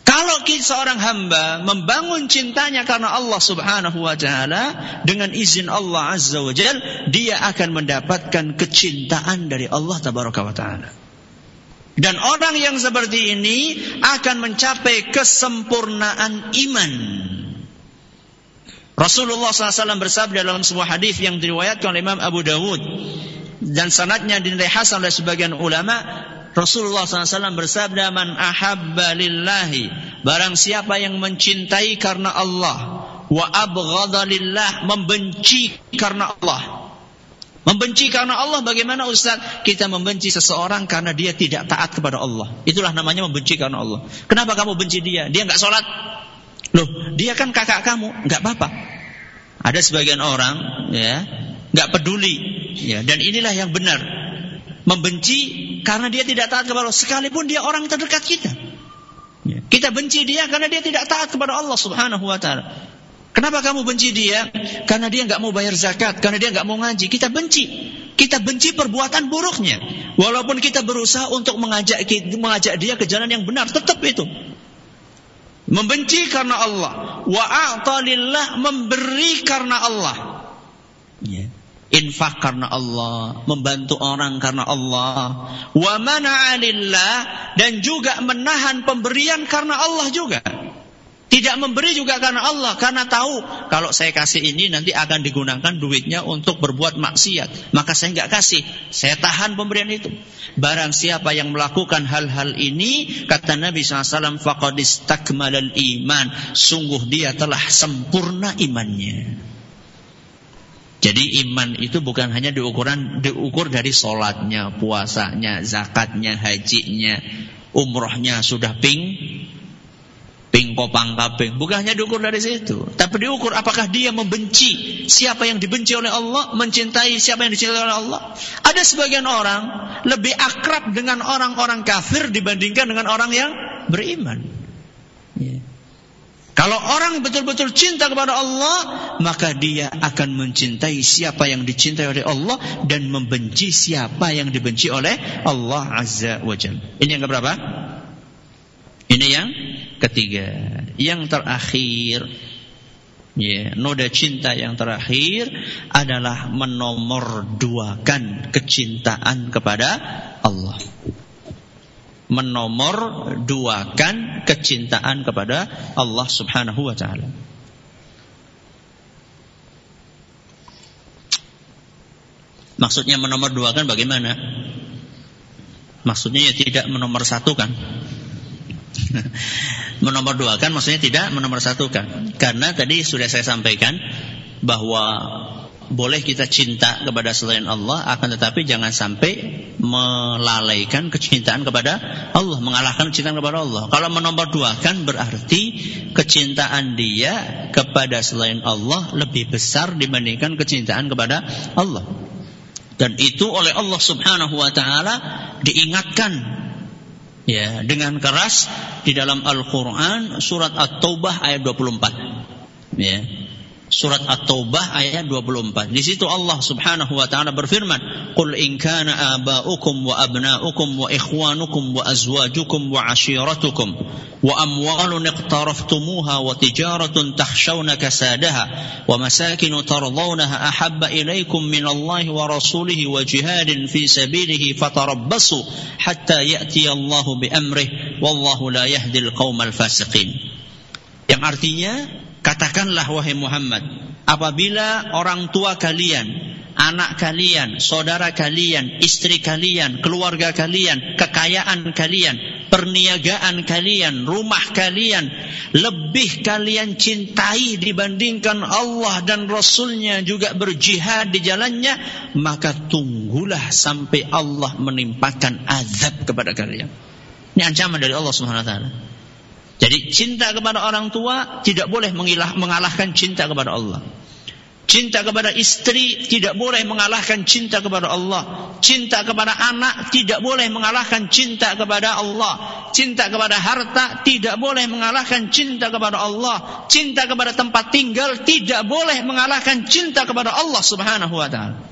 Kalau seorang hamba membangun cintanya karena Allah Subhanahu wa taala dengan izin Allah Azza wa Jal, dia akan mendapatkan kecintaan dari Allah Tabaraka wa taala. Dan orang yang seperti ini akan mencapai kesempurnaan iman. Rasulullah SAW bersabda dalam sebuah hadis yang diriwayatkan oleh Imam Abu Dawud dan sanadnya dinilai hasan oleh sebagian ulama Rasulullah SAW bersabda man ahabba lillahi. Barang siapa yang mencintai karena Allah wa abghadha lillah membenci karena Allah. Membenci karena Allah bagaimana Ustaz? Kita membenci seseorang karena dia tidak taat kepada Allah. Itulah namanya membenci karena Allah. Kenapa kamu benci dia? Dia nggak sholat? Loh dia kan kakak kamu. Nggak apa-apa. Ada sebagian orang ya nggak peduli. Ya dan inilah yang benar. Membenci karena dia tidak taat kepada Allah sekalipun dia orang terdekat kita. Ya. Kita benci dia karena dia tidak taat kepada Allah Subhanahu wa taala. Kenapa kamu benci dia? Karena dia nggak mau bayar zakat, karena dia nggak mau ngaji. Kita benci. Kita benci perbuatan buruknya. Walaupun kita berusaha untuk mengajak mengajak dia ke jalan yang benar, tetap itu. Membenci karena Allah. Wa memberi karena Allah. Infak karena Allah, membantu orang karena Allah, wa mana'alillah dan juga menahan pemberian karena Allah juga. Tidak memberi juga karena Allah, karena tahu kalau saya kasih ini nanti akan digunakan duitnya untuk berbuat maksiat. Maka saya nggak kasih, saya tahan pemberian itu. Barang siapa yang melakukan hal-hal ini, kata Nabi SAW, faqadis takmalal iman. Sungguh dia telah sempurna imannya. Jadi iman itu bukan hanya diukuran diukur dari sholatnya, puasanya, zakatnya, hajinya, umrohnya sudah ping, pingko pangkaping. Bukan hanya diukur dari situ. Tapi diukur apakah dia membenci siapa yang dibenci oleh Allah, mencintai siapa yang dicintai oleh Allah. Ada sebagian orang lebih akrab dengan orang-orang kafir dibandingkan dengan orang yang beriman. Ya. Kalau orang betul-betul cinta kepada Allah, maka dia akan mencintai siapa yang dicintai oleh Allah dan membenci siapa yang dibenci oleh Allah Azza wa Jalla. Ini yang keberapa? Ini yang ketiga. Yang terakhir, ya, noda cinta yang terakhir adalah menomor duakan kecintaan kepada Allah. Menomor duakan kecintaan kepada Allah Subhanahu wa taala. Maksudnya menomor duakan bagaimana? Maksudnya ya tidak menomor satukan. menomor dua kan maksudnya tidak menomor satukan. Karena tadi sudah saya sampaikan bahwa boleh kita cinta kepada selain Allah akan tetapi jangan sampai melalaikan kecintaan kepada Allah, mengalahkan kecintaan kepada Allah. Kalau menomor dua kan berarti kecintaan dia kepada selain Allah lebih besar dibandingkan kecintaan kepada Allah. Dan itu oleh Allah Subhanahu wa taala diingatkan ya dengan keras di dalam Al-Qur'an surat At-Taubah ayat 24 ya Surat At-Taubah ayat 24. Di situ Allah Subhanahu wa taala berfirman, "Qul in kana aba'ukum wa abna'ukum wa ikhwanukum wa azwajukum wa 'ashiratukum wa amwalun iqtaraftumuha wa tijaratun takhshawna kasadaha wa masakin tardawnaha ahabba ilaykum min Allah wa rasulihi wa jihadin fi sabilihi fatarabbasu hatta ya'ti Allah bi amrihi wallahu la yahdi al-qaumal fasiqin." Yang artinya Katakanlah wahai Muhammad, apabila orang tua kalian, anak kalian, saudara kalian, istri kalian, keluarga kalian, kekayaan kalian, perniagaan kalian, rumah kalian lebih kalian cintai dibandingkan Allah dan Rasulnya juga berjihad di jalannya, maka tunggulah sampai Allah menimpakan azab kepada kalian. Ini ancaman dari Allah Subhanahu wa taala. Jadi cinta kepada orang tua tidak boleh mengilah, mengalahkan cinta kepada Allah. Cinta kepada istri tidak boleh mengalahkan cinta kepada Allah. Cinta kepada anak tidak boleh mengalahkan cinta kepada Allah. Cinta kepada harta tidak boleh mengalahkan cinta kepada Allah. Cinta kepada tempat tinggal tidak boleh mengalahkan cinta kepada Allah Subhanahu wa taala.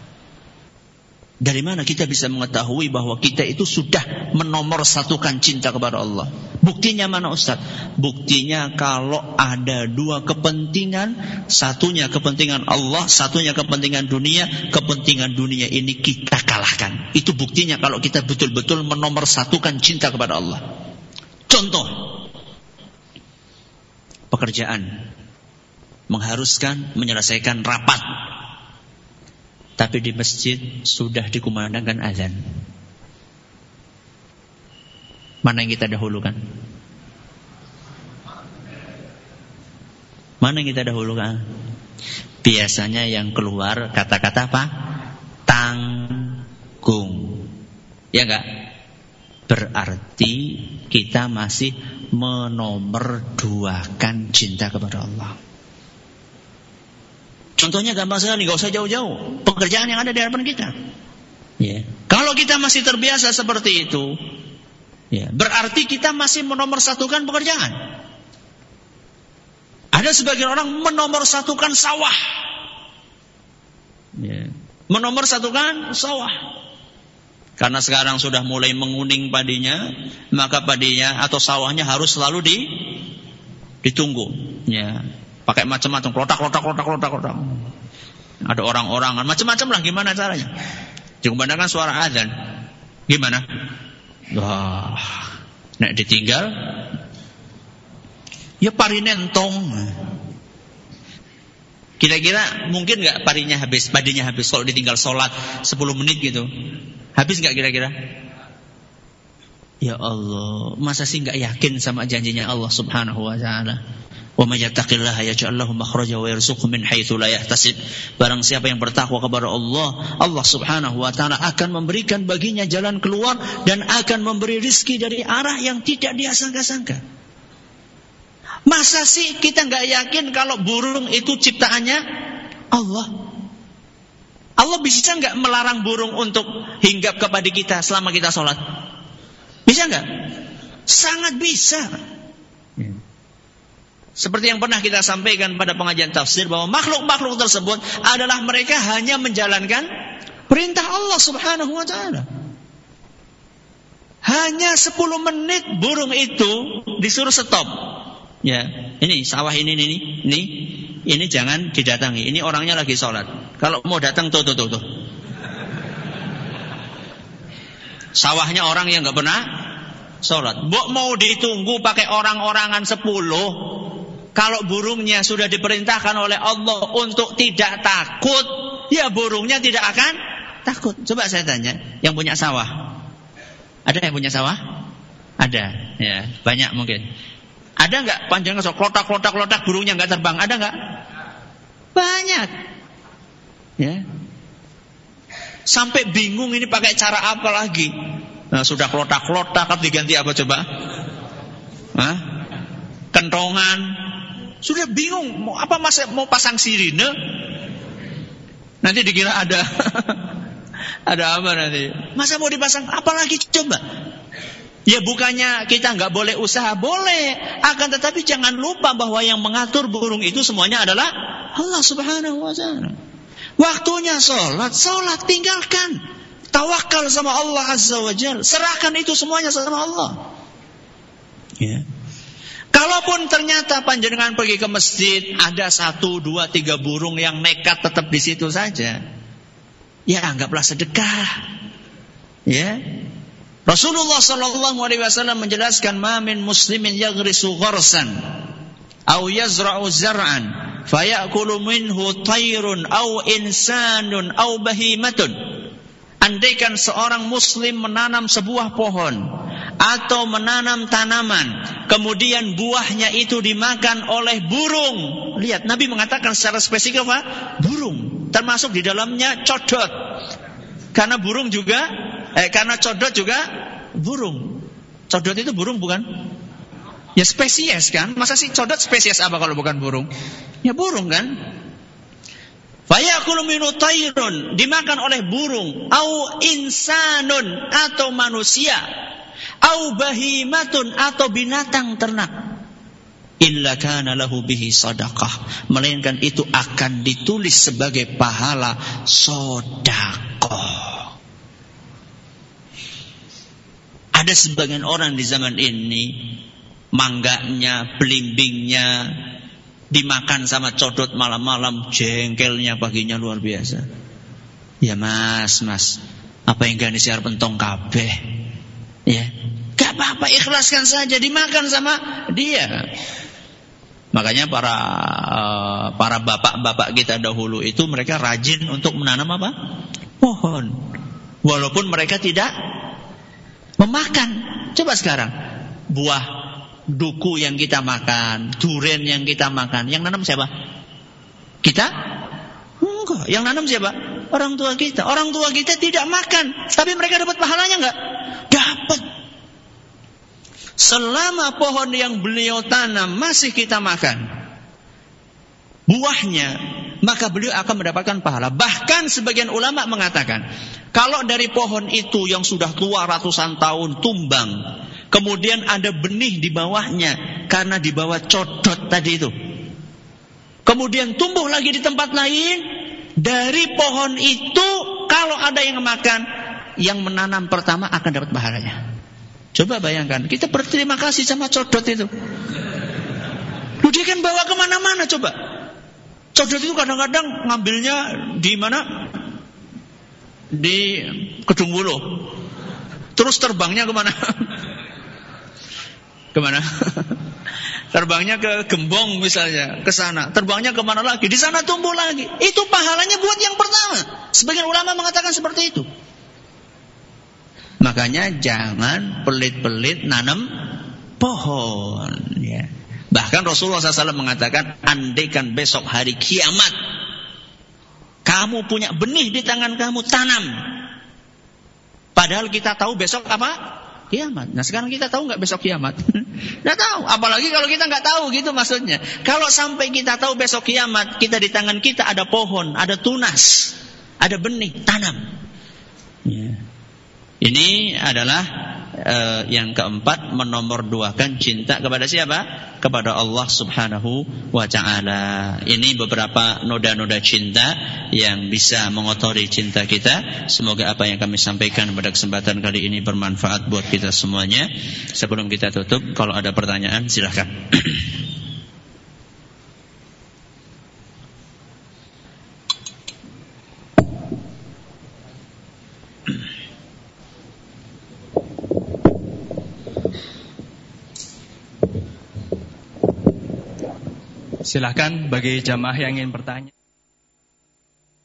Dari mana kita bisa mengetahui bahwa kita itu sudah menomor satukan cinta kepada Allah? Buktinya mana Ustaz? Buktinya kalau ada dua kepentingan, satunya kepentingan Allah, satunya kepentingan dunia, kepentingan dunia ini kita kalahkan. Itu buktinya kalau kita betul-betul menomor satukan cinta kepada Allah. Contoh, pekerjaan mengharuskan menyelesaikan rapat tapi di masjid sudah dikumandangkan azan. Mana yang kita dahulukan? Mana yang kita dahulukan? Biasanya yang keluar kata-kata apa? Tanggung. Ya enggak? Berarti kita masih menomorduakan cinta kepada Allah. Contohnya gampang sekali, nggak usah jauh-jauh. Pekerjaan yang ada di hadapan kita. Ya. Kalau kita masih terbiasa seperti itu, ya, berarti kita masih menomorsatukan pekerjaan. Ada sebagian orang menomorsatukan sawah. Ya. Menomorsatukan sawah. Karena sekarang sudah mulai menguning padinya, maka padinya atau sawahnya harus selalu di ditunggu. Ya pakai macam-macam klotak klotak klotak klotak klotak Ada orang-orangan, macam-macam lah gimana caranya. Dikumandangkan suara azan. Gimana? Wah, nek ditinggal ya parinentong. Kira-kira mungkin nggak parinya habis, padinya habis kalau ditinggal sholat 10 menit gitu. Habis nggak kira-kira? Ya Allah, masa sih nggak yakin sama janjinya Allah Subhanahu wa taala? Wa may yaj'al wa yarzuqhu min haitsu la yahtasib. Barang siapa yang bertakwa kepada Allah, Allah Subhanahu wa taala akan memberikan baginya jalan keluar dan akan memberi rizki dari arah yang tidak dia sangka-sangka. Masa sih kita nggak yakin kalau burung itu ciptaannya Allah? Allah bisa nggak melarang burung untuk hinggap kepada kita selama kita sholat? Bisa nggak? Sangat bisa. Seperti yang pernah kita sampaikan pada pengajian tafsir bahwa makhluk-makhluk tersebut adalah mereka hanya menjalankan perintah Allah Subhanahu wa taala. Hanya 10 menit burung itu disuruh stop. Ya, ini sawah ini ini ini ini jangan didatangi. Ini orangnya lagi sholat. Kalau mau datang tuh tuh tuh tuh. Sawahnya orang yang nggak pernah sholat. Mau ditunggu pakai orang-orangan sepuluh kalau burungnya sudah diperintahkan oleh Allah untuk tidak takut, ya burungnya tidak akan takut. Coba saya tanya, yang punya sawah. Ada yang punya sawah? Ada, ya, banyak mungkin. Ada nggak panjangnya so klotak klotak klotak burungnya nggak terbang? Ada nggak? Banyak. Ya. Sampai bingung ini pakai cara apa lagi? Nah, sudah klotak klotak diganti apa coba? Hah? Kentongan, sudah bingung mau apa masa mau pasang sirine? Nanti dikira ada ada apa nanti? Masa mau dipasang apalagi coba? Ya bukannya kita nggak boleh usaha, boleh. Akan tetapi jangan lupa bahwa yang mengatur burung itu semuanya adalah Allah Subhanahu wa taala. Waktunya sholat, sholat tinggalkan. Tawakal sama Allah Azza wa Jal. Serahkan itu semuanya sama Allah. Ya. Kalaupun ternyata panjenengan pergi ke masjid, ada satu, dua, tiga burung yang nekat tetap di situ saja. Ya anggaplah sedekah. Ya. Rasulullah Shallallahu Alaihi Wasallam menjelaskan, "Mamin muslimin yagrisu gharsan, au yazra'u zar'an, fayakulu minhu tayrun, au insanun, au bahimatun." Andaikan seorang muslim menanam sebuah pohon, atau menanam tanaman, kemudian buahnya itu dimakan oleh burung. Lihat, Nabi mengatakan secara spesifik apa? Burung. Termasuk di dalamnya codot. Karena burung juga, eh, karena codot juga burung. Codot itu burung bukan? Ya spesies kan? Masa sih codot spesies apa kalau bukan burung? Ya burung kan? Fayakulu minu dimakan oleh burung. Au insanun atau manusia. Au bahimatun atau binatang ternak. Illa kana lahu bihi sadaqah. Melainkan itu akan ditulis sebagai pahala sedekah ada sebagian orang di zaman ini mangganya, belimbingnya dimakan sama codot malam-malam, jengkelnya paginya luar biasa. Ya mas, mas, apa yang gani siar pentong kabeh? Ya, gak apa-apa ikhlaskan saja dimakan sama dia. Makanya para uh, para bapak-bapak kita dahulu itu mereka rajin untuk menanam apa? Pohon. Walaupun mereka tidak memakan. Coba sekarang buah duku yang kita makan, durian yang kita makan, yang nanam siapa? Kita? Enggak. Yang nanam siapa? Orang tua kita. Orang tua kita tidak makan, tapi mereka dapat pahalanya enggak? Dapat. Selama pohon yang beliau tanam masih kita makan buahnya, maka beliau akan mendapatkan pahala. Bahkan sebagian ulama mengatakan, kalau dari pohon itu yang sudah tua ratusan tahun tumbang, kemudian ada benih di bawahnya karena di bawah codot tadi itu. Kemudian tumbuh lagi di tempat lain, dari pohon itu kalau ada yang makan, yang menanam pertama akan dapat pahalanya. Coba bayangkan, kita berterima kasih sama codot itu. Lu dia kan bawa ke mana-mana coba. Codot itu kadang-kadang ngambilnya di mana? Di Kedung Wulu. Terus terbangnya ke mana? Ke mana? Terbangnya ke Gembong misalnya, ke sana. Terbangnya ke mana lagi? Di sana tumbuh lagi. Itu pahalanya buat yang pertama. Sebagian ulama mengatakan seperti itu. Makanya jangan pelit-pelit nanam pohon. Ya. Bahkan Rasulullah SAW mengatakan, andaikan besok hari kiamat, kamu punya benih di tangan kamu, tanam. Padahal kita tahu besok apa? Kiamat. Nah sekarang kita tahu nggak besok kiamat? Nggak tahu. Apalagi kalau kita nggak tahu gitu maksudnya. Kalau sampai kita tahu besok kiamat, kita di tangan kita ada pohon, ada tunas, ada benih, tanam. Ya. Ini adalah uh, yang keempat menomor duakan cinta kepada siapa? Kepada Allah Subhanahu wa taala. Ini beberapa noda-noda cinta yang bisa mengotori cinta kita. Semoga apa yang kami sampaikan pada kesempatan kali ini bermanfaat buat kita semuanya. Sebelum kita tutup, kalau ada pertanyaan silahkan. Silahkan bagi jamaah yang ingin bertanya.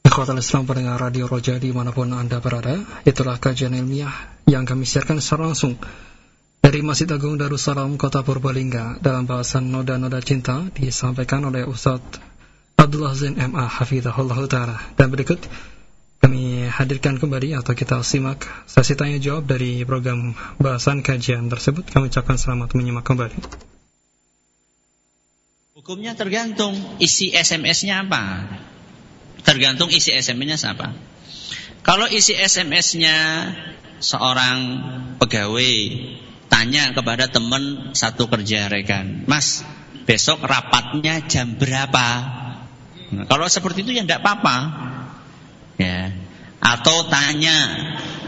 Ikhwatal Islam pendengar Radio Roja di mana pun Anda berada, itulah kajian ilmiah yang kami siarkan secara langsung dari Masjid Agung Darussalam Kota Purbalingga dalam bahasan noda-noda cinta disampaikan oleh Ustadz Abdullah Zain MA Hafizahullah Ta'ala. Dan berikut kami hadirkan kembali atau kita simak sesi tanya jawab dari program bahasan kajian tersebut. Kami ucapkan selamat menyimak kembali. Hukumnya tergantung isi SMS-nya apa. Tergantung isi SMS-nya apa. Kalau isi SMS-nya seorang pegawai tanya kepada teman satu kerja rekan, Mas, besok rapatnya jam berapa? Nah, kalau seperti itu ya tidak apa-apa. Ya. Atau tanya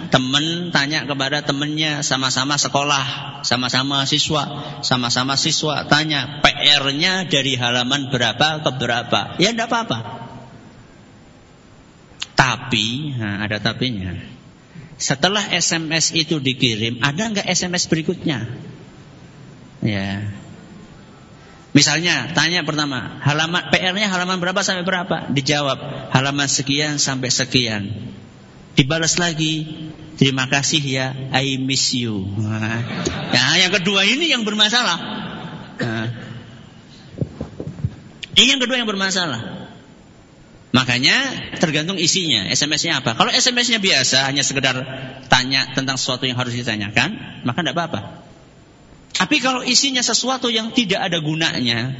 teman tanya kepada temannya sama-sama sekolah, sama-sama siswa, sama-sama siswa tanya PR-nya dari halaman berapa ke berapa. Ya tidak apa-apa. Tapi, nah ada tapinya. Setelah SMS itu dikirim, ada nggak SMS berikutnya? Ya. Misalnya tanya pertama, halaman PR-nya halaman berapa sampai berapa? Dijawab, halaman sekian sampai sekian. Dibalas lagi, terima kasih ya, I miss you. Nah, ya, yang kedua ini yang bermasalah. Nah, ini yang kedua yang bermasalah. Makanya tergantung isinya, SMS-nya apa. Kalau SMS-nya biasa, hanya sekedar tanya tentang sesuatu yang harus ditanyakan, maka tidak apa-apa. Tapi kalau isinya sesuatu yang tidak ada gunanya,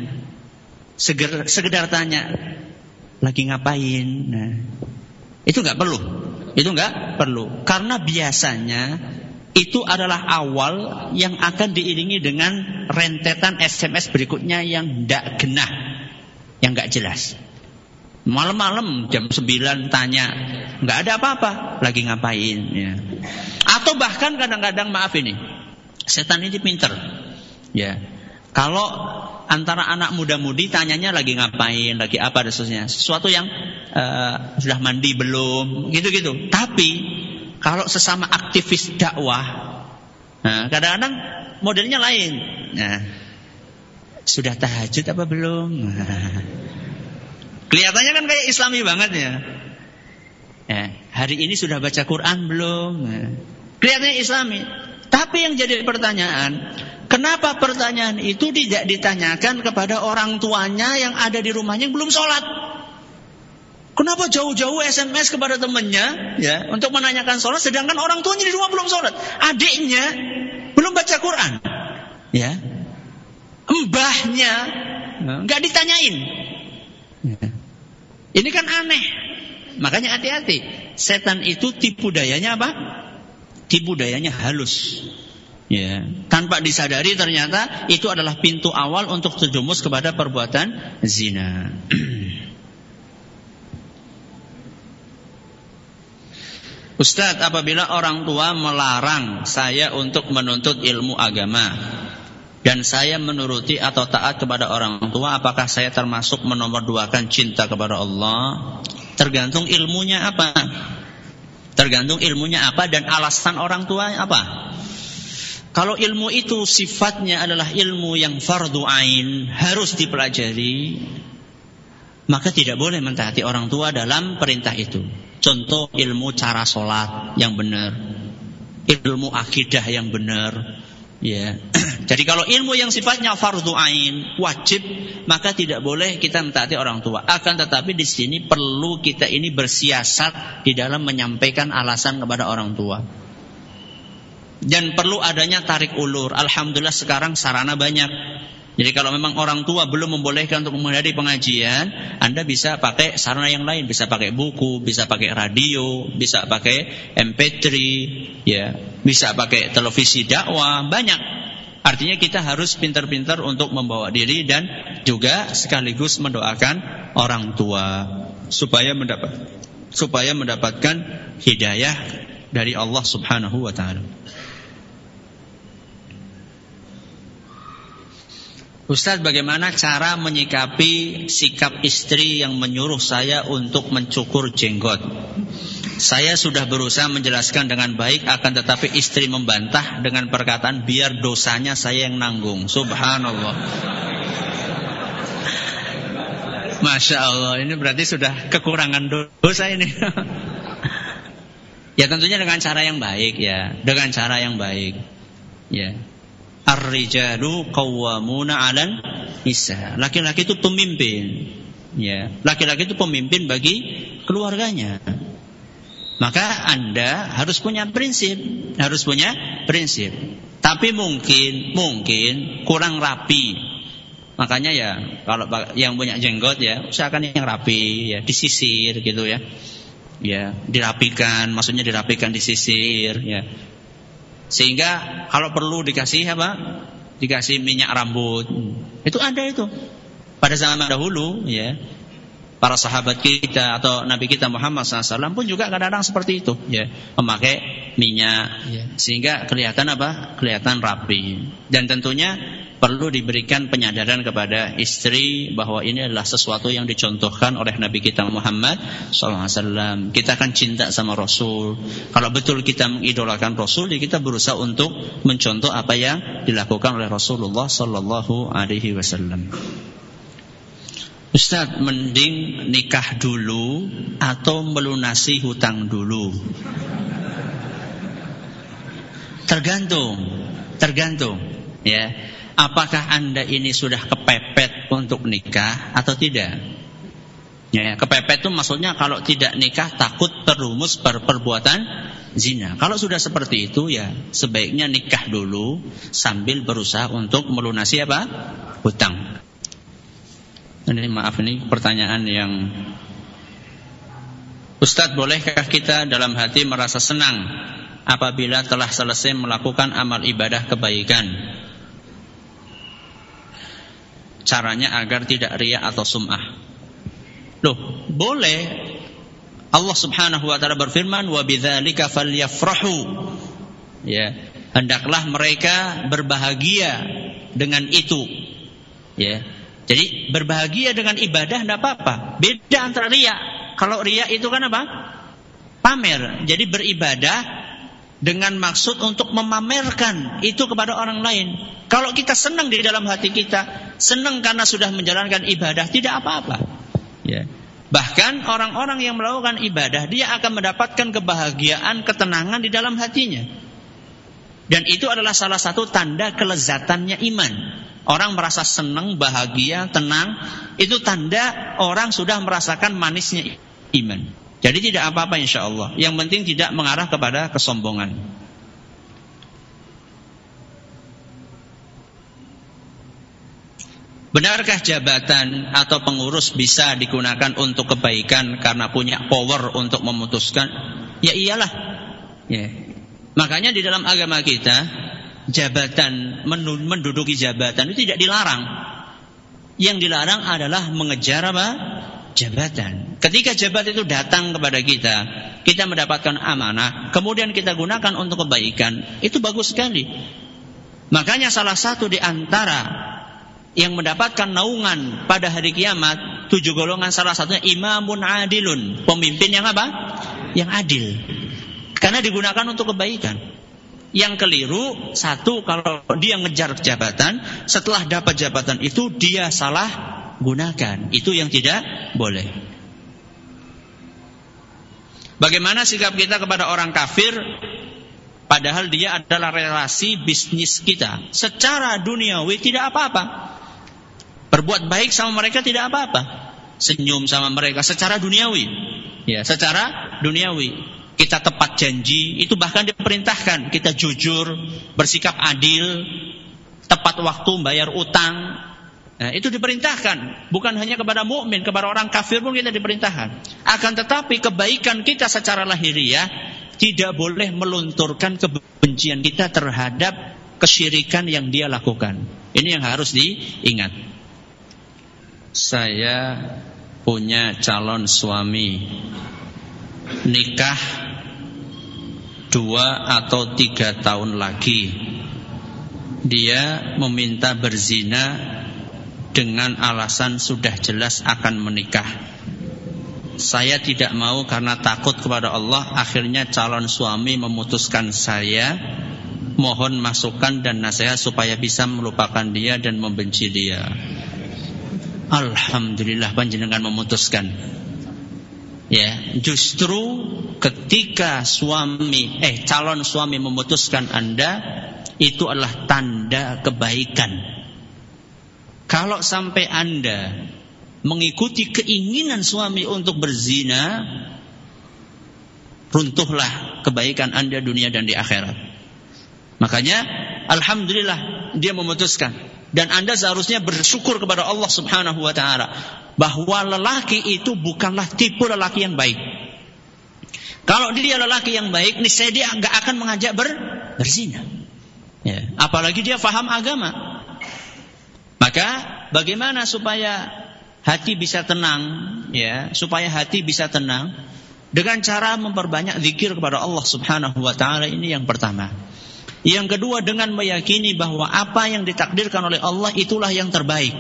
seger, sekedar tanya, lagi ngapain? Nah, itu nggak perlu. Itu enggak perlu. Karena biasanya itu adalah awal yang akan diiringi dengan rentetan SMS berikutnya yang tidak genah, yang enggak jelas. Malam-malam jam 9 tanya, enggak ada apa-apa, lagi ngapain ya. Atau bahkan kadang-kadang maaf ini, setan ini pinter. Ya. Kalau antara anak muda-mudi tanyanya lagi ngapain, lagi apa dan seterusnya. Sesuatu yang uh, sudah mandi belum, gitu-gitu. Tapi kalau sesama aktivis dakwah, nah, kadang-kadang modelnya lain. Nah, sudah tahajud apa belum? Kelihatannya kan kayak Islami banget ya. ya. Hari ini sudah baca Quran belum? Kelihatannya Islami. Tapi yang jadi pertanyaan, Kenapa pertanyaan itu tidak ditanyakan kepada orang tuanya yang ada di rumahnya yang belum sholat? Kenapa jauh-jauh SMS kepada temannya ya untuk menanyakan sholat, sedangkan orang tuanya di rumah belum sholat, adiknya belum baca Quran, ya, mbahnya nggak ditanyain. Ya. Ini kan aneh. Makanya hati-hati. Setan itu tipu dayanya apa? Tipu dayanya halus. Ya, tanpa disadari ternyata itu adalah pintu awal untuk terjumus kepada perbuatan zina. Ustadz, apabila orang tua melarang saya untuk menuntut ilmu agama, dan saya menuruti atau taat kepada orang tua, apakah saya termasuk menomorduakan cinta kepada Allah? Tergantung ilmunya apa. Tergantung ilmunya apa dan alasan orang tua apa. Kalau ilmu itu sifatnya adalah ilmu yang fardu ain, harus dipelajari, maka tidak boleh mentaati orang tua dalam perintah itu. Contoh ilmu cara sholat yang benar, ilmu akidah yang benar, Ya. Jadi kalau ilmu yang sifatnya fardu ain, wajib, maka tidak boleh kita mentaati orang tua. Akan tetapi di sini perlu kita ini bersiasat di dalam menyampaikan alasan kepada orang tua. Dan perlu adanya tarik ulur. Alhamdulillah sekarang sarana banyak. Jadi kalau memang orang tua belum membolehkan untuk menghadiri pengajian, Anda bisa pakai sarana yang lain, bisa pakai buku, bisa pakai radio, bisa pakai MP3, ya, bisa pakai televisi dakwah, banyak. Artinya kita harus pintar-pintar untuk membawa diri dan juga sekaligus mendoakan orang tua supaya mendapat supaya mendapatkan hidayah dari Allah Subhanahu wa taala. Ustadz bagaimana cara menyikapi sikap istri yang menyuruh saya untuk mencukur jenggot? Saya sudah berusaha menjelaskan dengan baik Akan tetapi istri membantah dengan perkataan Biar dosanya saya yang nanggung. Subhanallah. Masya Allah Ini berarti sudah kekurangan dosa ini. Ya tentunya dengan cara yang baik ya. Dengan cara yang baik Ya Ar-rijalu qawwamuna 'alan nisa. Laki-laki itu pemimpin. Ya, laki-laki itu pemimpin bagi keluarganya. Maka Anda harus punya prinsip, harus punya prinsip. Tapi mungkin mungkin kurang rapi. Makanya ya kalau yang punya jenggot ya usahakan yang rapi ya disisir gitu ya. Ya, dirapikan, maksudnya dirapikan disisir ya. Sehingga kalau perlu dikasih apa? Dikasih minyak rambut. Itu ada itu. Pada zaman dahulu ya. Para sahabat kita atau Nabi kita Muhammad SAW pun juga kadang-kadang seperti itu ya, memakai minyak ya. sehingga kelihatan apa? Kelihatan rapi. Dan tentunya perlu diberikan penyadaran kepada istri bahwa ini adalah sesuatu yang dicontohkan oleh Nabi kita Muhammad SAW. Kita akan cinta sama Rasul. Kalau betul kita mengidolakan Rasul, ya kita berusaha untuk mencontoh apa yang dilakukan oleh Rasulullah Sallallahu Alaihi Wasallam. Ustaz, mending nikah dulu atau melunasi hutang dulu? Tergantung, tergantung, ya apakah Anda ini sudah kepepet untuk nikah atau tidak? Ya, kepepet itu maksudnya kalau tidak nikah takut terumus per perbuatan zina. Kalau sudah seperti itu ya sebaiknya nikah dulu sambil berusaha untuk melunasi apa? hutang. Ini maaf ini pertanyaan yang Ustadz bolehkah kita dalam hati merasa senang apabila telah selesai melakukan amal ibadah kebaikan caranya agar tidak riak atau sum'ah. Loh, boleh. Allah Subhanahu wa taala berfirman, "Wa falyafrahu." Ya, hendaklah mereka berbahagia dengan itu. Ya. Jadi berbahagia dengan ibadah tidak apa-apa. Beda antara riak. Kalau riak itu kan apa? Pamer. Jadi beribadah dengan maksud untuk memamerkan itu kepada orang lain. Kalau kita senang di dalam hati kita, senang karena sudah menjalankan ibadah, tidak apa-apa. Ya. Bahkan orang-orang yang melakukan ibadah, dia akan mendapatkan kebahagiaan, ketenangan di dalam hatinya. Dan itu adalah salah satu tanda kelezatannya iman. Orang merasa senang, bahagia, tenang, itu tanda orang sudah merasakan manisnya iman. Jadi tidak apa-apa insya Allah. Yang penting tidak mengarah kepada kesombongan. Benarkah jabatan atau pengurus bisa digunakan untuk kebaikan karena punya power untuk memutuskan? Ya iyalah. Ya. Makanya di dalam agama kita jabatan menduduki jabatan itu tidak dilarang. Yang dilarang adalah mengejar apa? Jabatan. Ketika jabatan itu datang kepada kita, kita mendapatkan amanah, kemudian kita gunakan untuk kebaikan, itu bagus sekali. Makanya salah satu di antara yang mendapatkan naungan pada hari kiamat tujuh golongan salah satunya imamun adilun pemimpin yang apa yang adil karena digunakan untuk kebaikan yang keliru satu kalau dia ngejar jabatan setelah dapat jabatan itu dia salah gunakan itu yang tidak boleh bagaimana sikap kita kepada orang kafir Padahal dia adalah relasi bisnis kita. Secara duniawi tidak apa-apa. Berbuat baik sama mereka tidak apa-apa. Senyum sama mereka secara duniawi. Ya, secara duniawi. Kita tepat janji, itu bahkan diperintahkan. Kita jujur, bersikap adil, tepat waktu bayar utang. Nah, itu diperintahkan, bukan hanya kepada mukmin, kepada orang kafir pun kita diperintahkan. Akan tetapi kebaikan kita secara lahiriah tidak boleh melunturkan kebencian kita terhadap kesyirikan yang dia lakukan. Ini yang harus diingat. Saya punya calon suami nikah dua atau tiga tahun lagi. Dia meminta berzina dengan alasan sudah jelas akan menikah. Saya tidak mau karena takut kepada Allah. Akhirnya calon suami memutuskan saya mohon masukan dan nasihat supaya bisa melupakan dia dan membenci dia. Alhamdulillah panjenengan memutuskan. Ya justru ketika suami eh calon suami memutuskan Anda itu adalah tanda kebaikan kalau sampai Anda mengikuti keinginan suami untuk berzina, runtuhlah kebaikan Anda dunia dan di akhirat. Makanya alhamdulillah dia memutuskan dan Anda seharusnya bersyukur kepada Allah Subhanahu wa taala bahwa lelaki itu bukanlah tipe lelaki yang baik. Kalau dia lelaki yang baik, niscaya dia nggak akan mengajak ber, berzina. Ya, apalagi dia faham agama. Maka bagaimana supaya hati bisa tenang ya supaya hati bisa tenang dengan cara memperbanyak zikir kepada Allah Subhanahu wa taala ini yang pertama. Yang kedua dengan meyakini bahwa apa yang ditakdirkan oleh Allah itulah yang terbaik.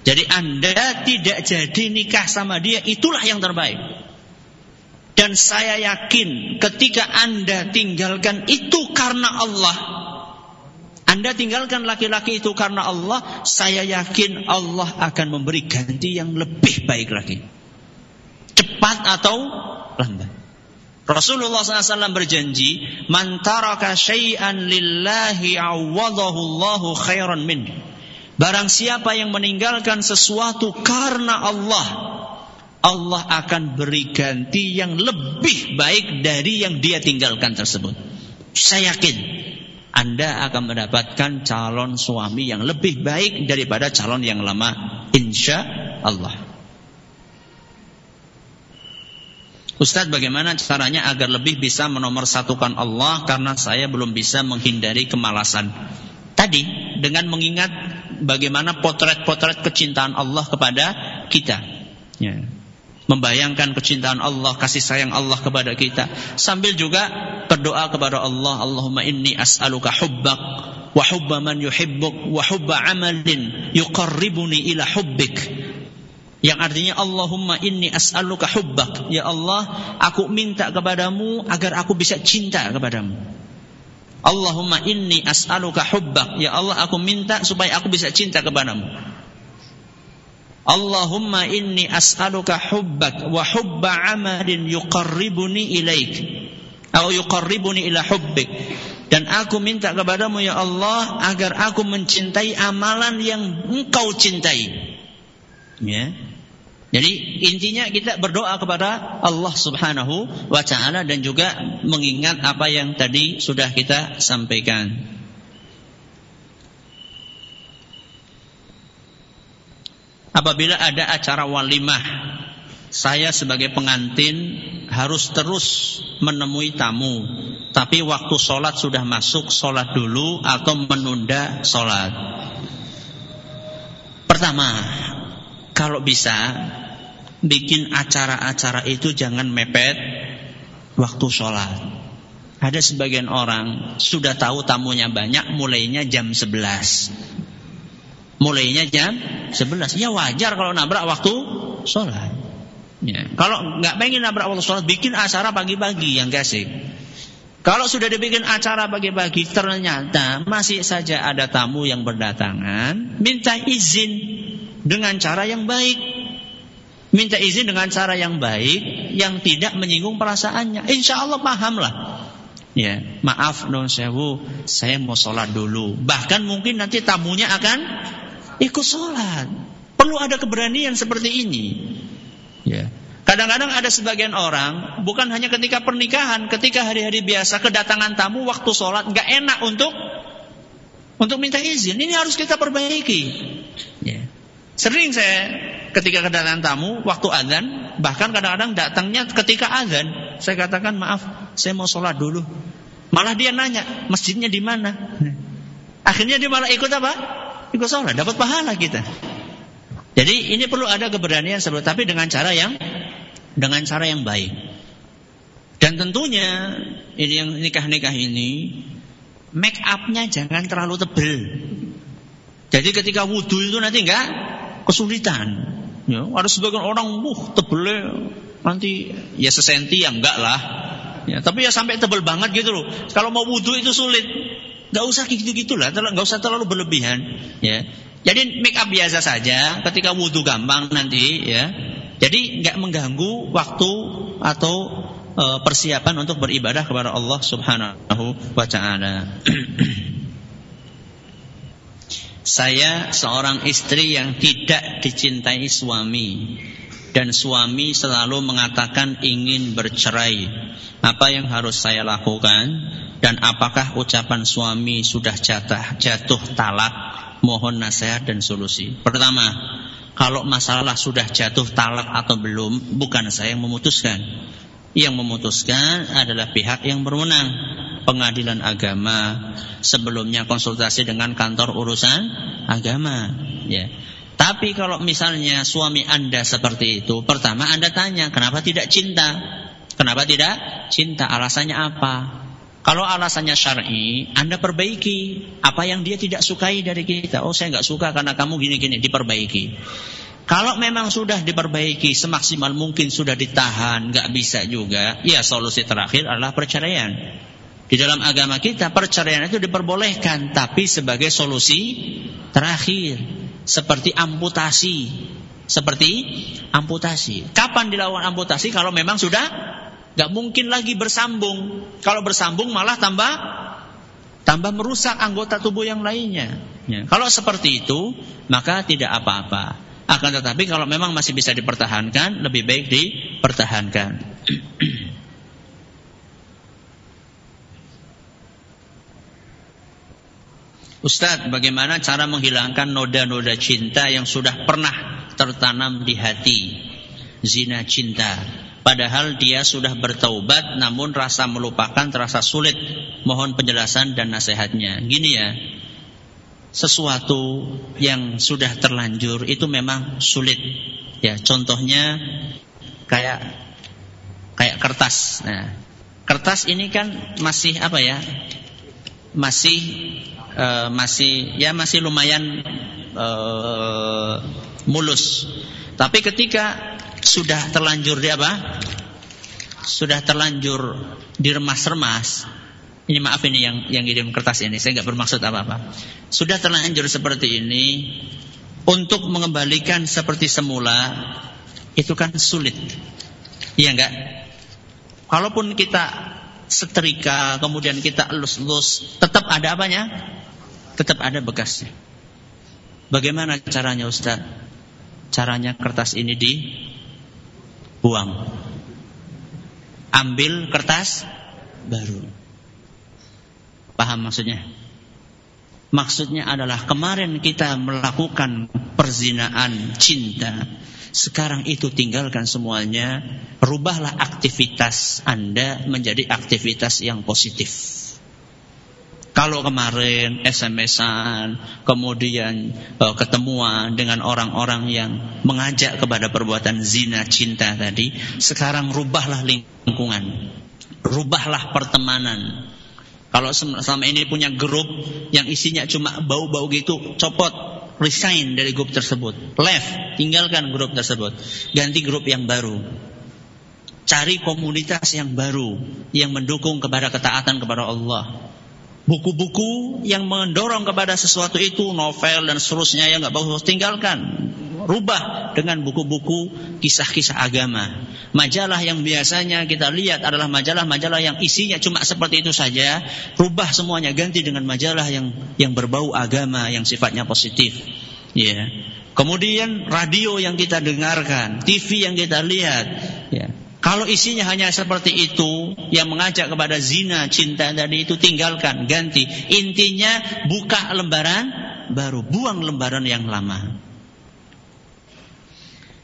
Jadi Anda tidak jadi nikah sama dia itulah yang terbaik. Dan saya yakin ketika Anda tinggalkan itu karena Allah, anda tinggalkan laki-laki itu karena Allah, saya yakin Allah akan memberi ganti yang lebih baik lagi. Cepat atau lambat. Rasulullah SAW berjanji, "Man taraka syai'an lillahi awadahu Allahu khairan min." Barang siapa yang meninggalkan sesuatu karena Allah, Allah akan beri ganti yang lebih baik dari yang dia tinggalkan tersebut. Saya yakin anda akan mendapatkan calon suami yang lebih baik daripada calon yang lama. Insya Allah. Ustadz bagaimana caranya agar lebih bisa menomorsatukan Allah karena saya belum bisa menghindari kemalasan. Tadi dengan mengingat bagaimana potret-potret kecintaan Allah kepada kita. Ya membayangkan kecintaan Allah, kasih sayang Allah kepada kita, sambil juga berdoa kepada Allah, Allahumma inni as'aluka hubbak wa hubba man yuhibbuk wa hubba amalin yuqarribuni ila hubbik. Yang artinya Allahumma inni as'aluka hubbak. Ya Allah, aku minta kepadamu agar aku bisa cinta kepadamu. Allahumma inni as'aluka hubbak. Ya Allah, aku minta supaya aku bisa cinta kepadamu. Allahumma inni as'aluka hubbak wa hubba amalin yuqarribuni ilaik. Atau yuqarribuni ila hubbik. Dan aku minta kepadamu ya Allah agar aku mencintai amalan yang engkau cintai. Ya. Jadi intinya kita berdoa kepada Allah Subhanahu wa taala dan juga mengingat apa yang tadi sudah kita sampaikan. Apabila ada acara walimah, saya sebagai pengantin harus terus menemui tamu. Tapi waktu sholat sudah masuk, sholat dulu atau menunda sholat. Pertama, kalau bisa bikin acara-acara itu jangan mepet waktu sholat. Ada sebagian orang sudah tahu tamunya banyak, mulainya jam 11. Mulainya jam 11. Ya wajar kalau nabrak waktu sholat. Ya. Kalau nggak pengen nabrak waktu sholat, bikin acara pagi-pagi yang gasik. Kalau sudah dibikin acara pagi-pagi, ternyata masih saja ada tamu yang berdatangan, minta izin dengan cara yang baik. Minta izin dengan cara yang baik, yang tidak menyinggung perasaannya. Insya Allah pahamlah. Ya, maaf non sewu, saya mau sholat dulu. Bahkan mungkin nanti tamunya akan ikut sholat. Perlu ada keberanian seperti ini. Ya. Kadang-kadang ada sebagian orang, bukan hanya ketika pernikahan, ketika hari-hari biasa kedatangan tamu waktu sholat nggak enak untuk untuk minta izin. Ini harus kita perbaiki. Ya. Sering saya ketika kedatangan tamu waktu azan, bahkan kadang-kadang datangnya ketika azan, saya katakan maaf, saya mau sholat dulu. Malah dia nanya, masjidnya di mana? Akhirnya dia malah ikut apa? Ikut sholat, dapat pahala kita. Jadi ini perlu ada keberanian sebelum tapi dengan cara yang dengan cara yang baik. Dan tentunya ini yang nikah-nikah ini make upnya jangan terlalu tebel. Jadi ketika wudhu itu nanti enggak kesulitan. Ya, ada sebagian orang, uh, tebelnya nanti ya sesenti ya enggak lah. Ya, tapi ya sampai tebel banget gitu loh. Kalau mau wudhu itu sulit. Gak usah gitu-gitu lah, gak usah terlalu berlebihan. Ya. Jadi make up biasa saja, ketika wudhu gampang nanti ya. Jadi nggak mengganggu waktu atau e, persiapan untuk beribadah kepada Allah Subhanahu wa taala. Saya seorang istri yang tidak dicintai suami dan suami selalu mengatakan ingin bercerai. Apa yang harus saya lakukan dan apakah ucapan suami sudah jatuh jatuh talak? Mohon nasihat dan solusi. Pertama, kalau masalah sudah jatuh talak atau belum, bukan saya yang memutuskan. Yang memutuskan adalah pihak yang berwenang pengadilan agama, sebelumnya konsultasi dengan kantor urusan agama, ya. Tapi kalau misalnya suami Anda seperti itu, pertama Anda tanya, kenapa tidak cinta? Kenapa tidak cinta? Alasannya apa? Kalau alasannya syar'i, Anda perbaiki apa yang dia tidak sukai dari kita. Oh, saya nggak suka karena kamu gini-gini, diperbaiki. Kalau memang sudah diperbaiki semaksimal mungkin sudah ditahan, nggak bisa juga, ya solusi terakhir adalah perceraian. Di dalam agama kita perceraian itu diperbolehkan tapi sebagai solusi terakhir seperti amputasi. Seperti amputasi. Kapan dilakukan amputasi kalau memang sudah nggak mungkin lagi bersambung. Kalau bersambung malah tambah tambah merusak anggota tubuh yang lainnya. Ya. Kalau seperti itu maka tidak apa-apa. Akan tetapi kalau memang masih bisa dipertahankan lebih baik dipertahankan. Ustadz, bagaimana cara menghilangkan noda-noda cinta yang sudah pernah tertanam di hati? Zina cinta. Padahal dia sudah bertaubat namun rasa melupakan terasa sulit. Mohon penjelasan dan nasihatnya. Gini ya, sesuatu yang sudah terlanjur itu memang sulit. Ya, contohnya kayak kayak kertas. Nah, kertas ini kan masih apa ya? Masih uh, masih ya masih lumayan uh, mulus. Tapi ketika sudah terlanjur di apa? Sudah terlanjur diremas-remas. Ini maaf ini yang yang kirim kertas ini, saya nggak bermaksud apa-apa. Sudah terlanjur seperti ini, untuk mengembalikan seperti semula itu kan sulit. Iya enggak? Kalaupun kita setrika, kemudian kita elus-elus, tetap ada apanya? Tetap ada bekasnya. Bagaimana caranya Ustaz? Caranya kertas ini dibuang. Ambil kertas baru. Paham maksudnya? Maksudnya adalah kemarin kita melakukan perzinaan cinta. Sekarang itu tinggalkan semuanya. Rubahlah aktivitas Anda menjadi aktivitas yang positif. Kalau kemarin SMS-an, kemudian uh, ketemuan dengan orang-orang yang mengajak kepada perbuatan zina cinta tadi, sekarang rubahlah lingkungan. Rubahlah pertemanan. Kalau selama ini punya grup yang isinya cuma bau-bau gitu, copot, resign dari grup tersebut. Left, tinggalkan grup tersebut. Ganti grup yang baru. Cari komunitas yang baru yang mendukung kepada ketaatan kepada Allah. Buku-buku yang mendorong kepada sesuatu itu, novel dan seterusnya yang nggak bagus tinggalkan rubah dengan buku-buku kisah-kisah agama. Majalah yang biasanya kita lihat adalah majalah-majalah yang isinya cuma seperti itu saja, rubah semuanya ganti dengan majalah yang yang berbau agama yang sifatnya positif. Ya. Kemudian radio yang kita dengarkan, TV yang kita lihat. Kalau isinya hanya seperti itu yang mengajak kepada zina, cinta tadi itu tinggalkan, ganti. Intinya buka lembaran baru, buang lembaran yang lama.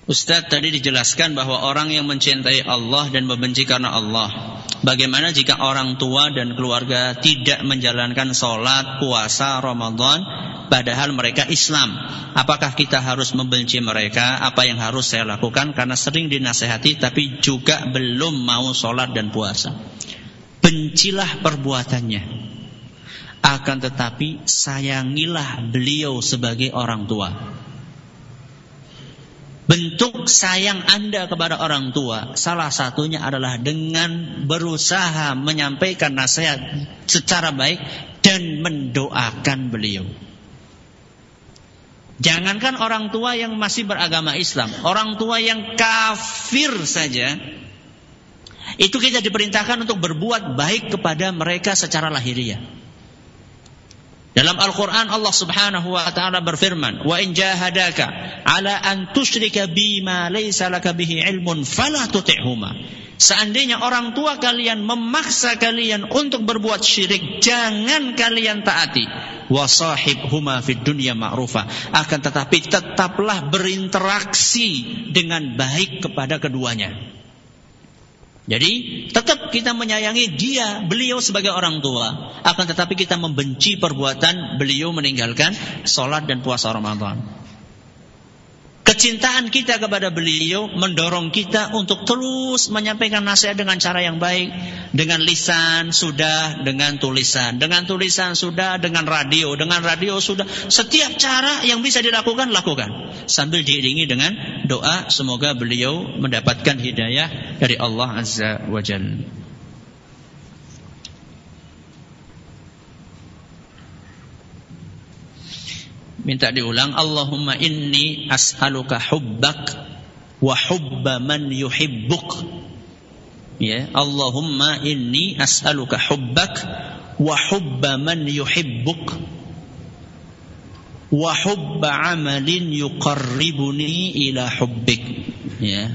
Ustadz tadi dijelaskan bahwa orang yang mencintai Allah dan membenci karena Allah. Bagaimana jika orang tua dan keluarga tidak menjalankan sholat, puasa, Ramadan, padahal mereka Islam? Apakah kita harus membenci mereka? Apa yang harus saya lakukan? Karena sering dinasehati tapi juga belum mau sholat dan puasa. Bencilah perbuatannya. Akan tetapi sayangilah beliau sebagai orang tua Bentuk sayang Anda kepada orang tua salah satunya adalah dengan berusaha menyampaikan nasihat secara baik dan mendoakan beliau. Jangankan orang tua yang masih beragama Islam, orang tua yang kafir saja itu kita diperintahkan untuk berbuat baik kepada mereka secara lahiriah. Dalam Al-Quran Allah subhanahu wa ta'ala berfirman, Wa in jahadaka ala an tusyrika bima laysa laka bihi ilmun fala tuti'huma. Seandainya orang tua kalian memaksa kalian untuk berbuat syirik, jangan kalian taati. Wa huma fid dunya ma'rufa. Akan tetapi tetaplah berinteraksi dengan baik kepada keduanya. Jadi tetap kita menyayangi dia, beliau sebagai orang tua. Akan tetapi kita membenci perbuatan beliau meninggalkan sholat dan puasa Ramadan. Kecintaan kita kepada beliau mendorong kita untuk terus menyampaikan nasihat dengan cara yang baik. Dengan lisan sudah, dengan tulisan. Dengan tulisan sudah, dengan radio. Dengan radio sudah. Setiap cara yang bisa dilakukan, lakukan. Sambil diiringi dengan doa, semoga beliau mendapatkan hidayah dari Allah Azza wa Jalla. Minta diulang Allahumma inni as'aluka hubbak wa hubba man yuhibbuk. Ya, Allahumma inni as'aluka hubbak wa hubba man yuhibbuk wa hubba amalin yuqarribuni ila hubbik. Ya.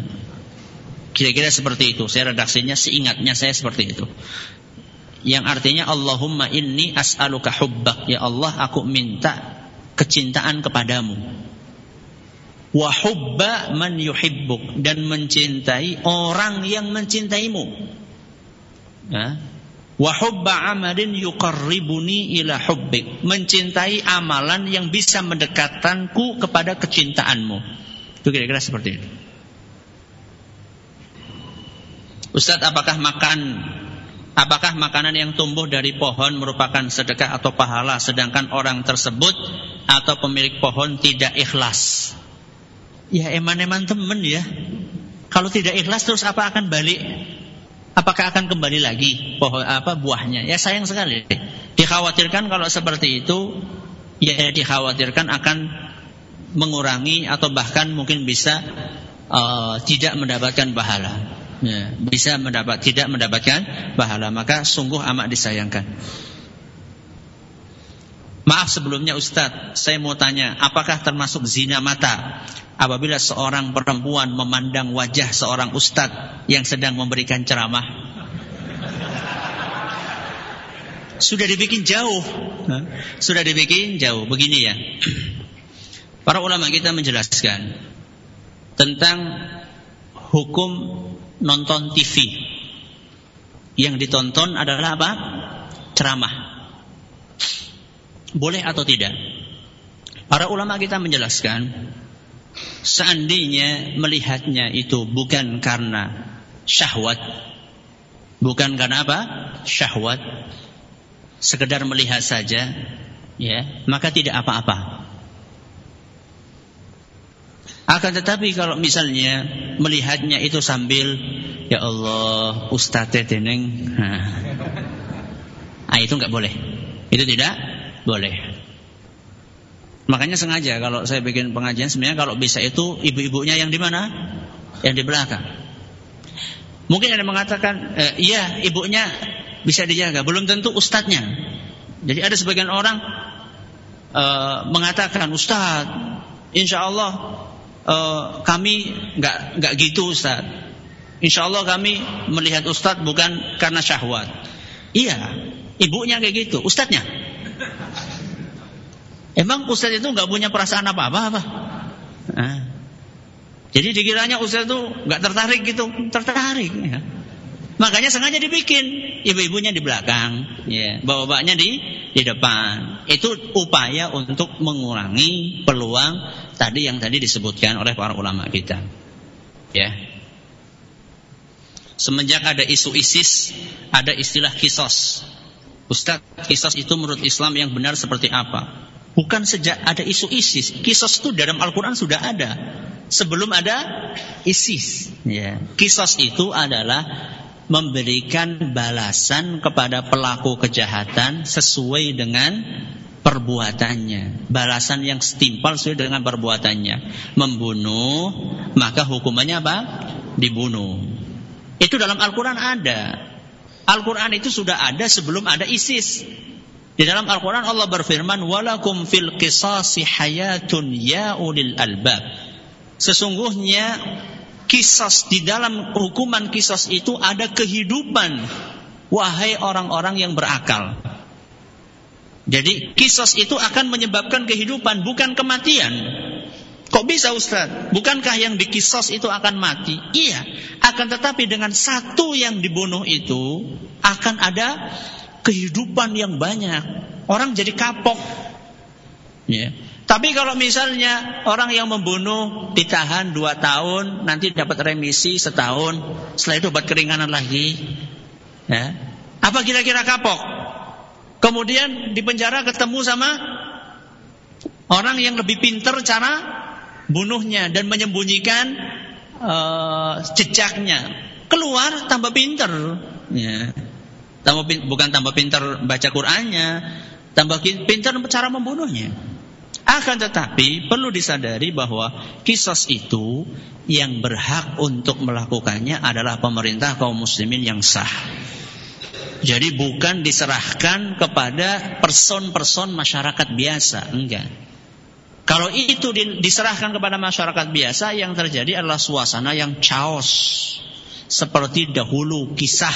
Kira-kira seperti itu. Saya redaksinya seingatnya saya seperti itu. Yang artinya Allahumma inni as'aluka hubbak. Ya Allah, aku minta kecintaan kepadamu. Wahubba man yuhibbuk dan mencintai orang yang mencintaimu. Ya. Wahubba amalin yuqarribuni ila hubbik. Mencintai amalan yang bisa mendekatkanku kepada kecintaanmu. Itu kira-kira seperti itu. Ustadz, apakah makan Apakah makanan yang tumbuh dari pohon merupakan sedekah atau pahala sedangkan orang tersebut atau pemilik pohon tidak ikhlas? Ya eman-eman temen ya. Kalau tidak ikhlas terus apa akan balik? Apakah akan kembali lagi pohon apa buahnya? Ya sayang sekali. Dikhawatirkan kalau seperti itu ya dikhawatirkan akan mengurangi atau bahkan mungkin bisa uh, tidak mendapatkan pahala ya, bisa mendapat tidak mendapatkan pahala maka sungguh amat disayangkan. Maaf sebelumnya Ustadz, saya mau tanya, apakah termasuk zina mata apabila seorang perempuan memandang wajah seorang ustadz yang sedang memberikan ceramah? Sudah dibikin jauh, sudah dibikin jauh. Begini ya, para ulama kita menjelaskan tentang hukum nonton TV. Yang ditonton adalah apa? Ceramah. Boleh atau tidak? Para ulama kita menjelaskan seandainya melihatnya itu bukan karena syahwat bukan karena apa? Syahwat. Sekedar melihat saja, ya, maka tidak apa-apa. Akan tetapi kalau misalnya melihatnya itu sambil ya Allah Ustadz teneng, nah, itu nggak boleh. Itu tidak boleh. Makanya sengaja kalau saya bikin pengajian sebenarnya kalau bisa itu ibu-ibunya yang di mana? Yang di belakang. Mungkin ada yang mengatakan, e, iya ibunya bisa dijaga, belum tentu ustadznya. Jadi ada sebagian orang e, mengatakan, Ustadz, insya Allah e, kami nggak nggak gitu Ustadz. Insya Allah kami melihat Ustadz bukan karena syahwat. Iya, ibunya kayak gitu, ustadznya. Emang ustadz itu nggak punya perasaan apa-apa apa? Jadi dikiranya Ustaz itu nggak tertarik gitu, tertarik. Ya. Makanya sengaja dibikin ibu-ibunya di belakang, ya, bapak-bapaknya di di depan. Itu upaya untuk mengurangi peluang tadi yang tadi disebutkan oleh para ulama kita. Ya. Semenjak ada isu ISIS, ada istilah kisos. Ustaz, kisos itu menurut Islam yang benar seperti apa? Bukan sejak ada isu ISIS. Kisos itu dalam Al-Quran sudah ada sebelum ada ISIS. Ya. Kisos itu adalah memberikan balasan kepada pelaku kejahatan sesuai dengan perbuatannya. Balasan yang setimpal sesuai dengan perbuatannya. Membunuh, maka hukumannya apa? Dibunuh. Itu dalam Al-Quran ada. Al-Quran itu sudah ada sebelum ada ISIS. Di dalam Al-Quran Allah berfirman, "Walakum fil qisasi hayatun ya ulil albab." Sesungguhnya kisos di dalam hukuman kisos itu ada kehidupan wahai orang-orang yang berakal. Jadi kisos itu akan menyebabkan kehidupan bukan kematian. Kok bisa Ustaz? Bukankah yang dikisos itu akan mati? Iya. Akan tetapi dengan satu yang dibunuh itu akan ada kehidupan yang banyak. Orang jadi kapok. Ya. Tapi kalau misalnya orang yang membunuh ditahan dua tahun, nanti dapat remisi setahun, setelah itu buat keringanan lagi, ya. apa kira-kira kapok? Kemudian di penjara ketemu sama orang yang lebih pinter cara bunuhnya dan menyembunyikan uh, jejaknya. Keluar tambah pinter, ya. Tambah, bukan tambah pinter baca Qurannya, tambah pinter cara membunuhnya. Akan tetapi perlu disadari bahwa kisos itu yang berhak untuk melakukannya adalah pemerintah kaum muslimin yang sah. Jadi bukan diserahkan kepada person-person masyarakat biasa, enggak. Kalau itu diserahkan kepada masyarakat biasa, yang terjadi adalah suasana yang chaos. Seperti dahulu kisah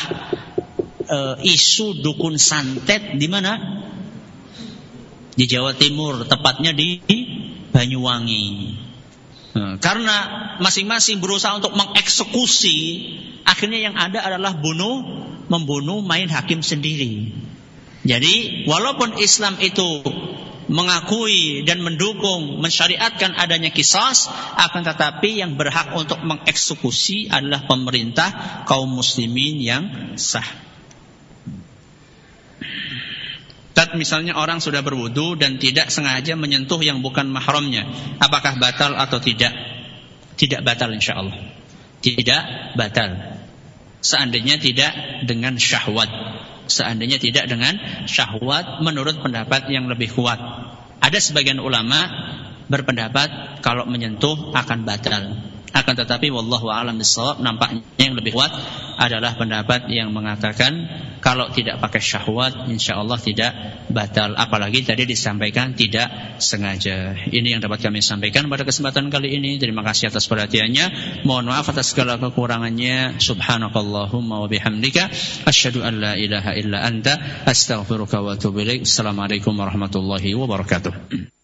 e, isu dukun santet di mana? di Jawa Timur, tepatnya di Banyuwangi. Nah, karena masing-masing berusaha untuk mengeksekusi, akhirnya yang ada adalah bunuh, membunuh main hakim sendiri. Jadi, walaupun Islam itu mengakui dan mendukung mensyariatkan adanya kisas akan tetapi yang berhak untuk mengeksekusi adalah pemerintah kaum muslimin yang sah. Tat misalnya orang sudah berwudu dan tidak sengaja menyentuh yang bukan mahramnya, apakah batal atau tidak? Tidak batal insya Allah. Tidak batal. Seandainya tidak dengan syahwat. Seandainya tidak dengan syahwat menurut pendapat yang lebih kuat. Ada sebagian ulama berpendapat kalau menyentuh akan batal. Akan tetapi wallahu alam bisawab nampaknya yang lebih kuat adalah pendapat yang mengatakan kalau tidak pakai syahwat insya Allah tidak batal. Apalagi tadi disampaikan tidak sengaja. Ini yang dapat kami sampaikan pada kesempatan kali ini. Terima kasih atas perhatiannya. Mohon maaf atas segala kekurangannya. Subhanakallahumma wa bihamdika. Asyhadu an la ilaha illa anta. Astaghfiruka wa atubu ilaik. Assalamualaikum warahmatullahi wabarakatuh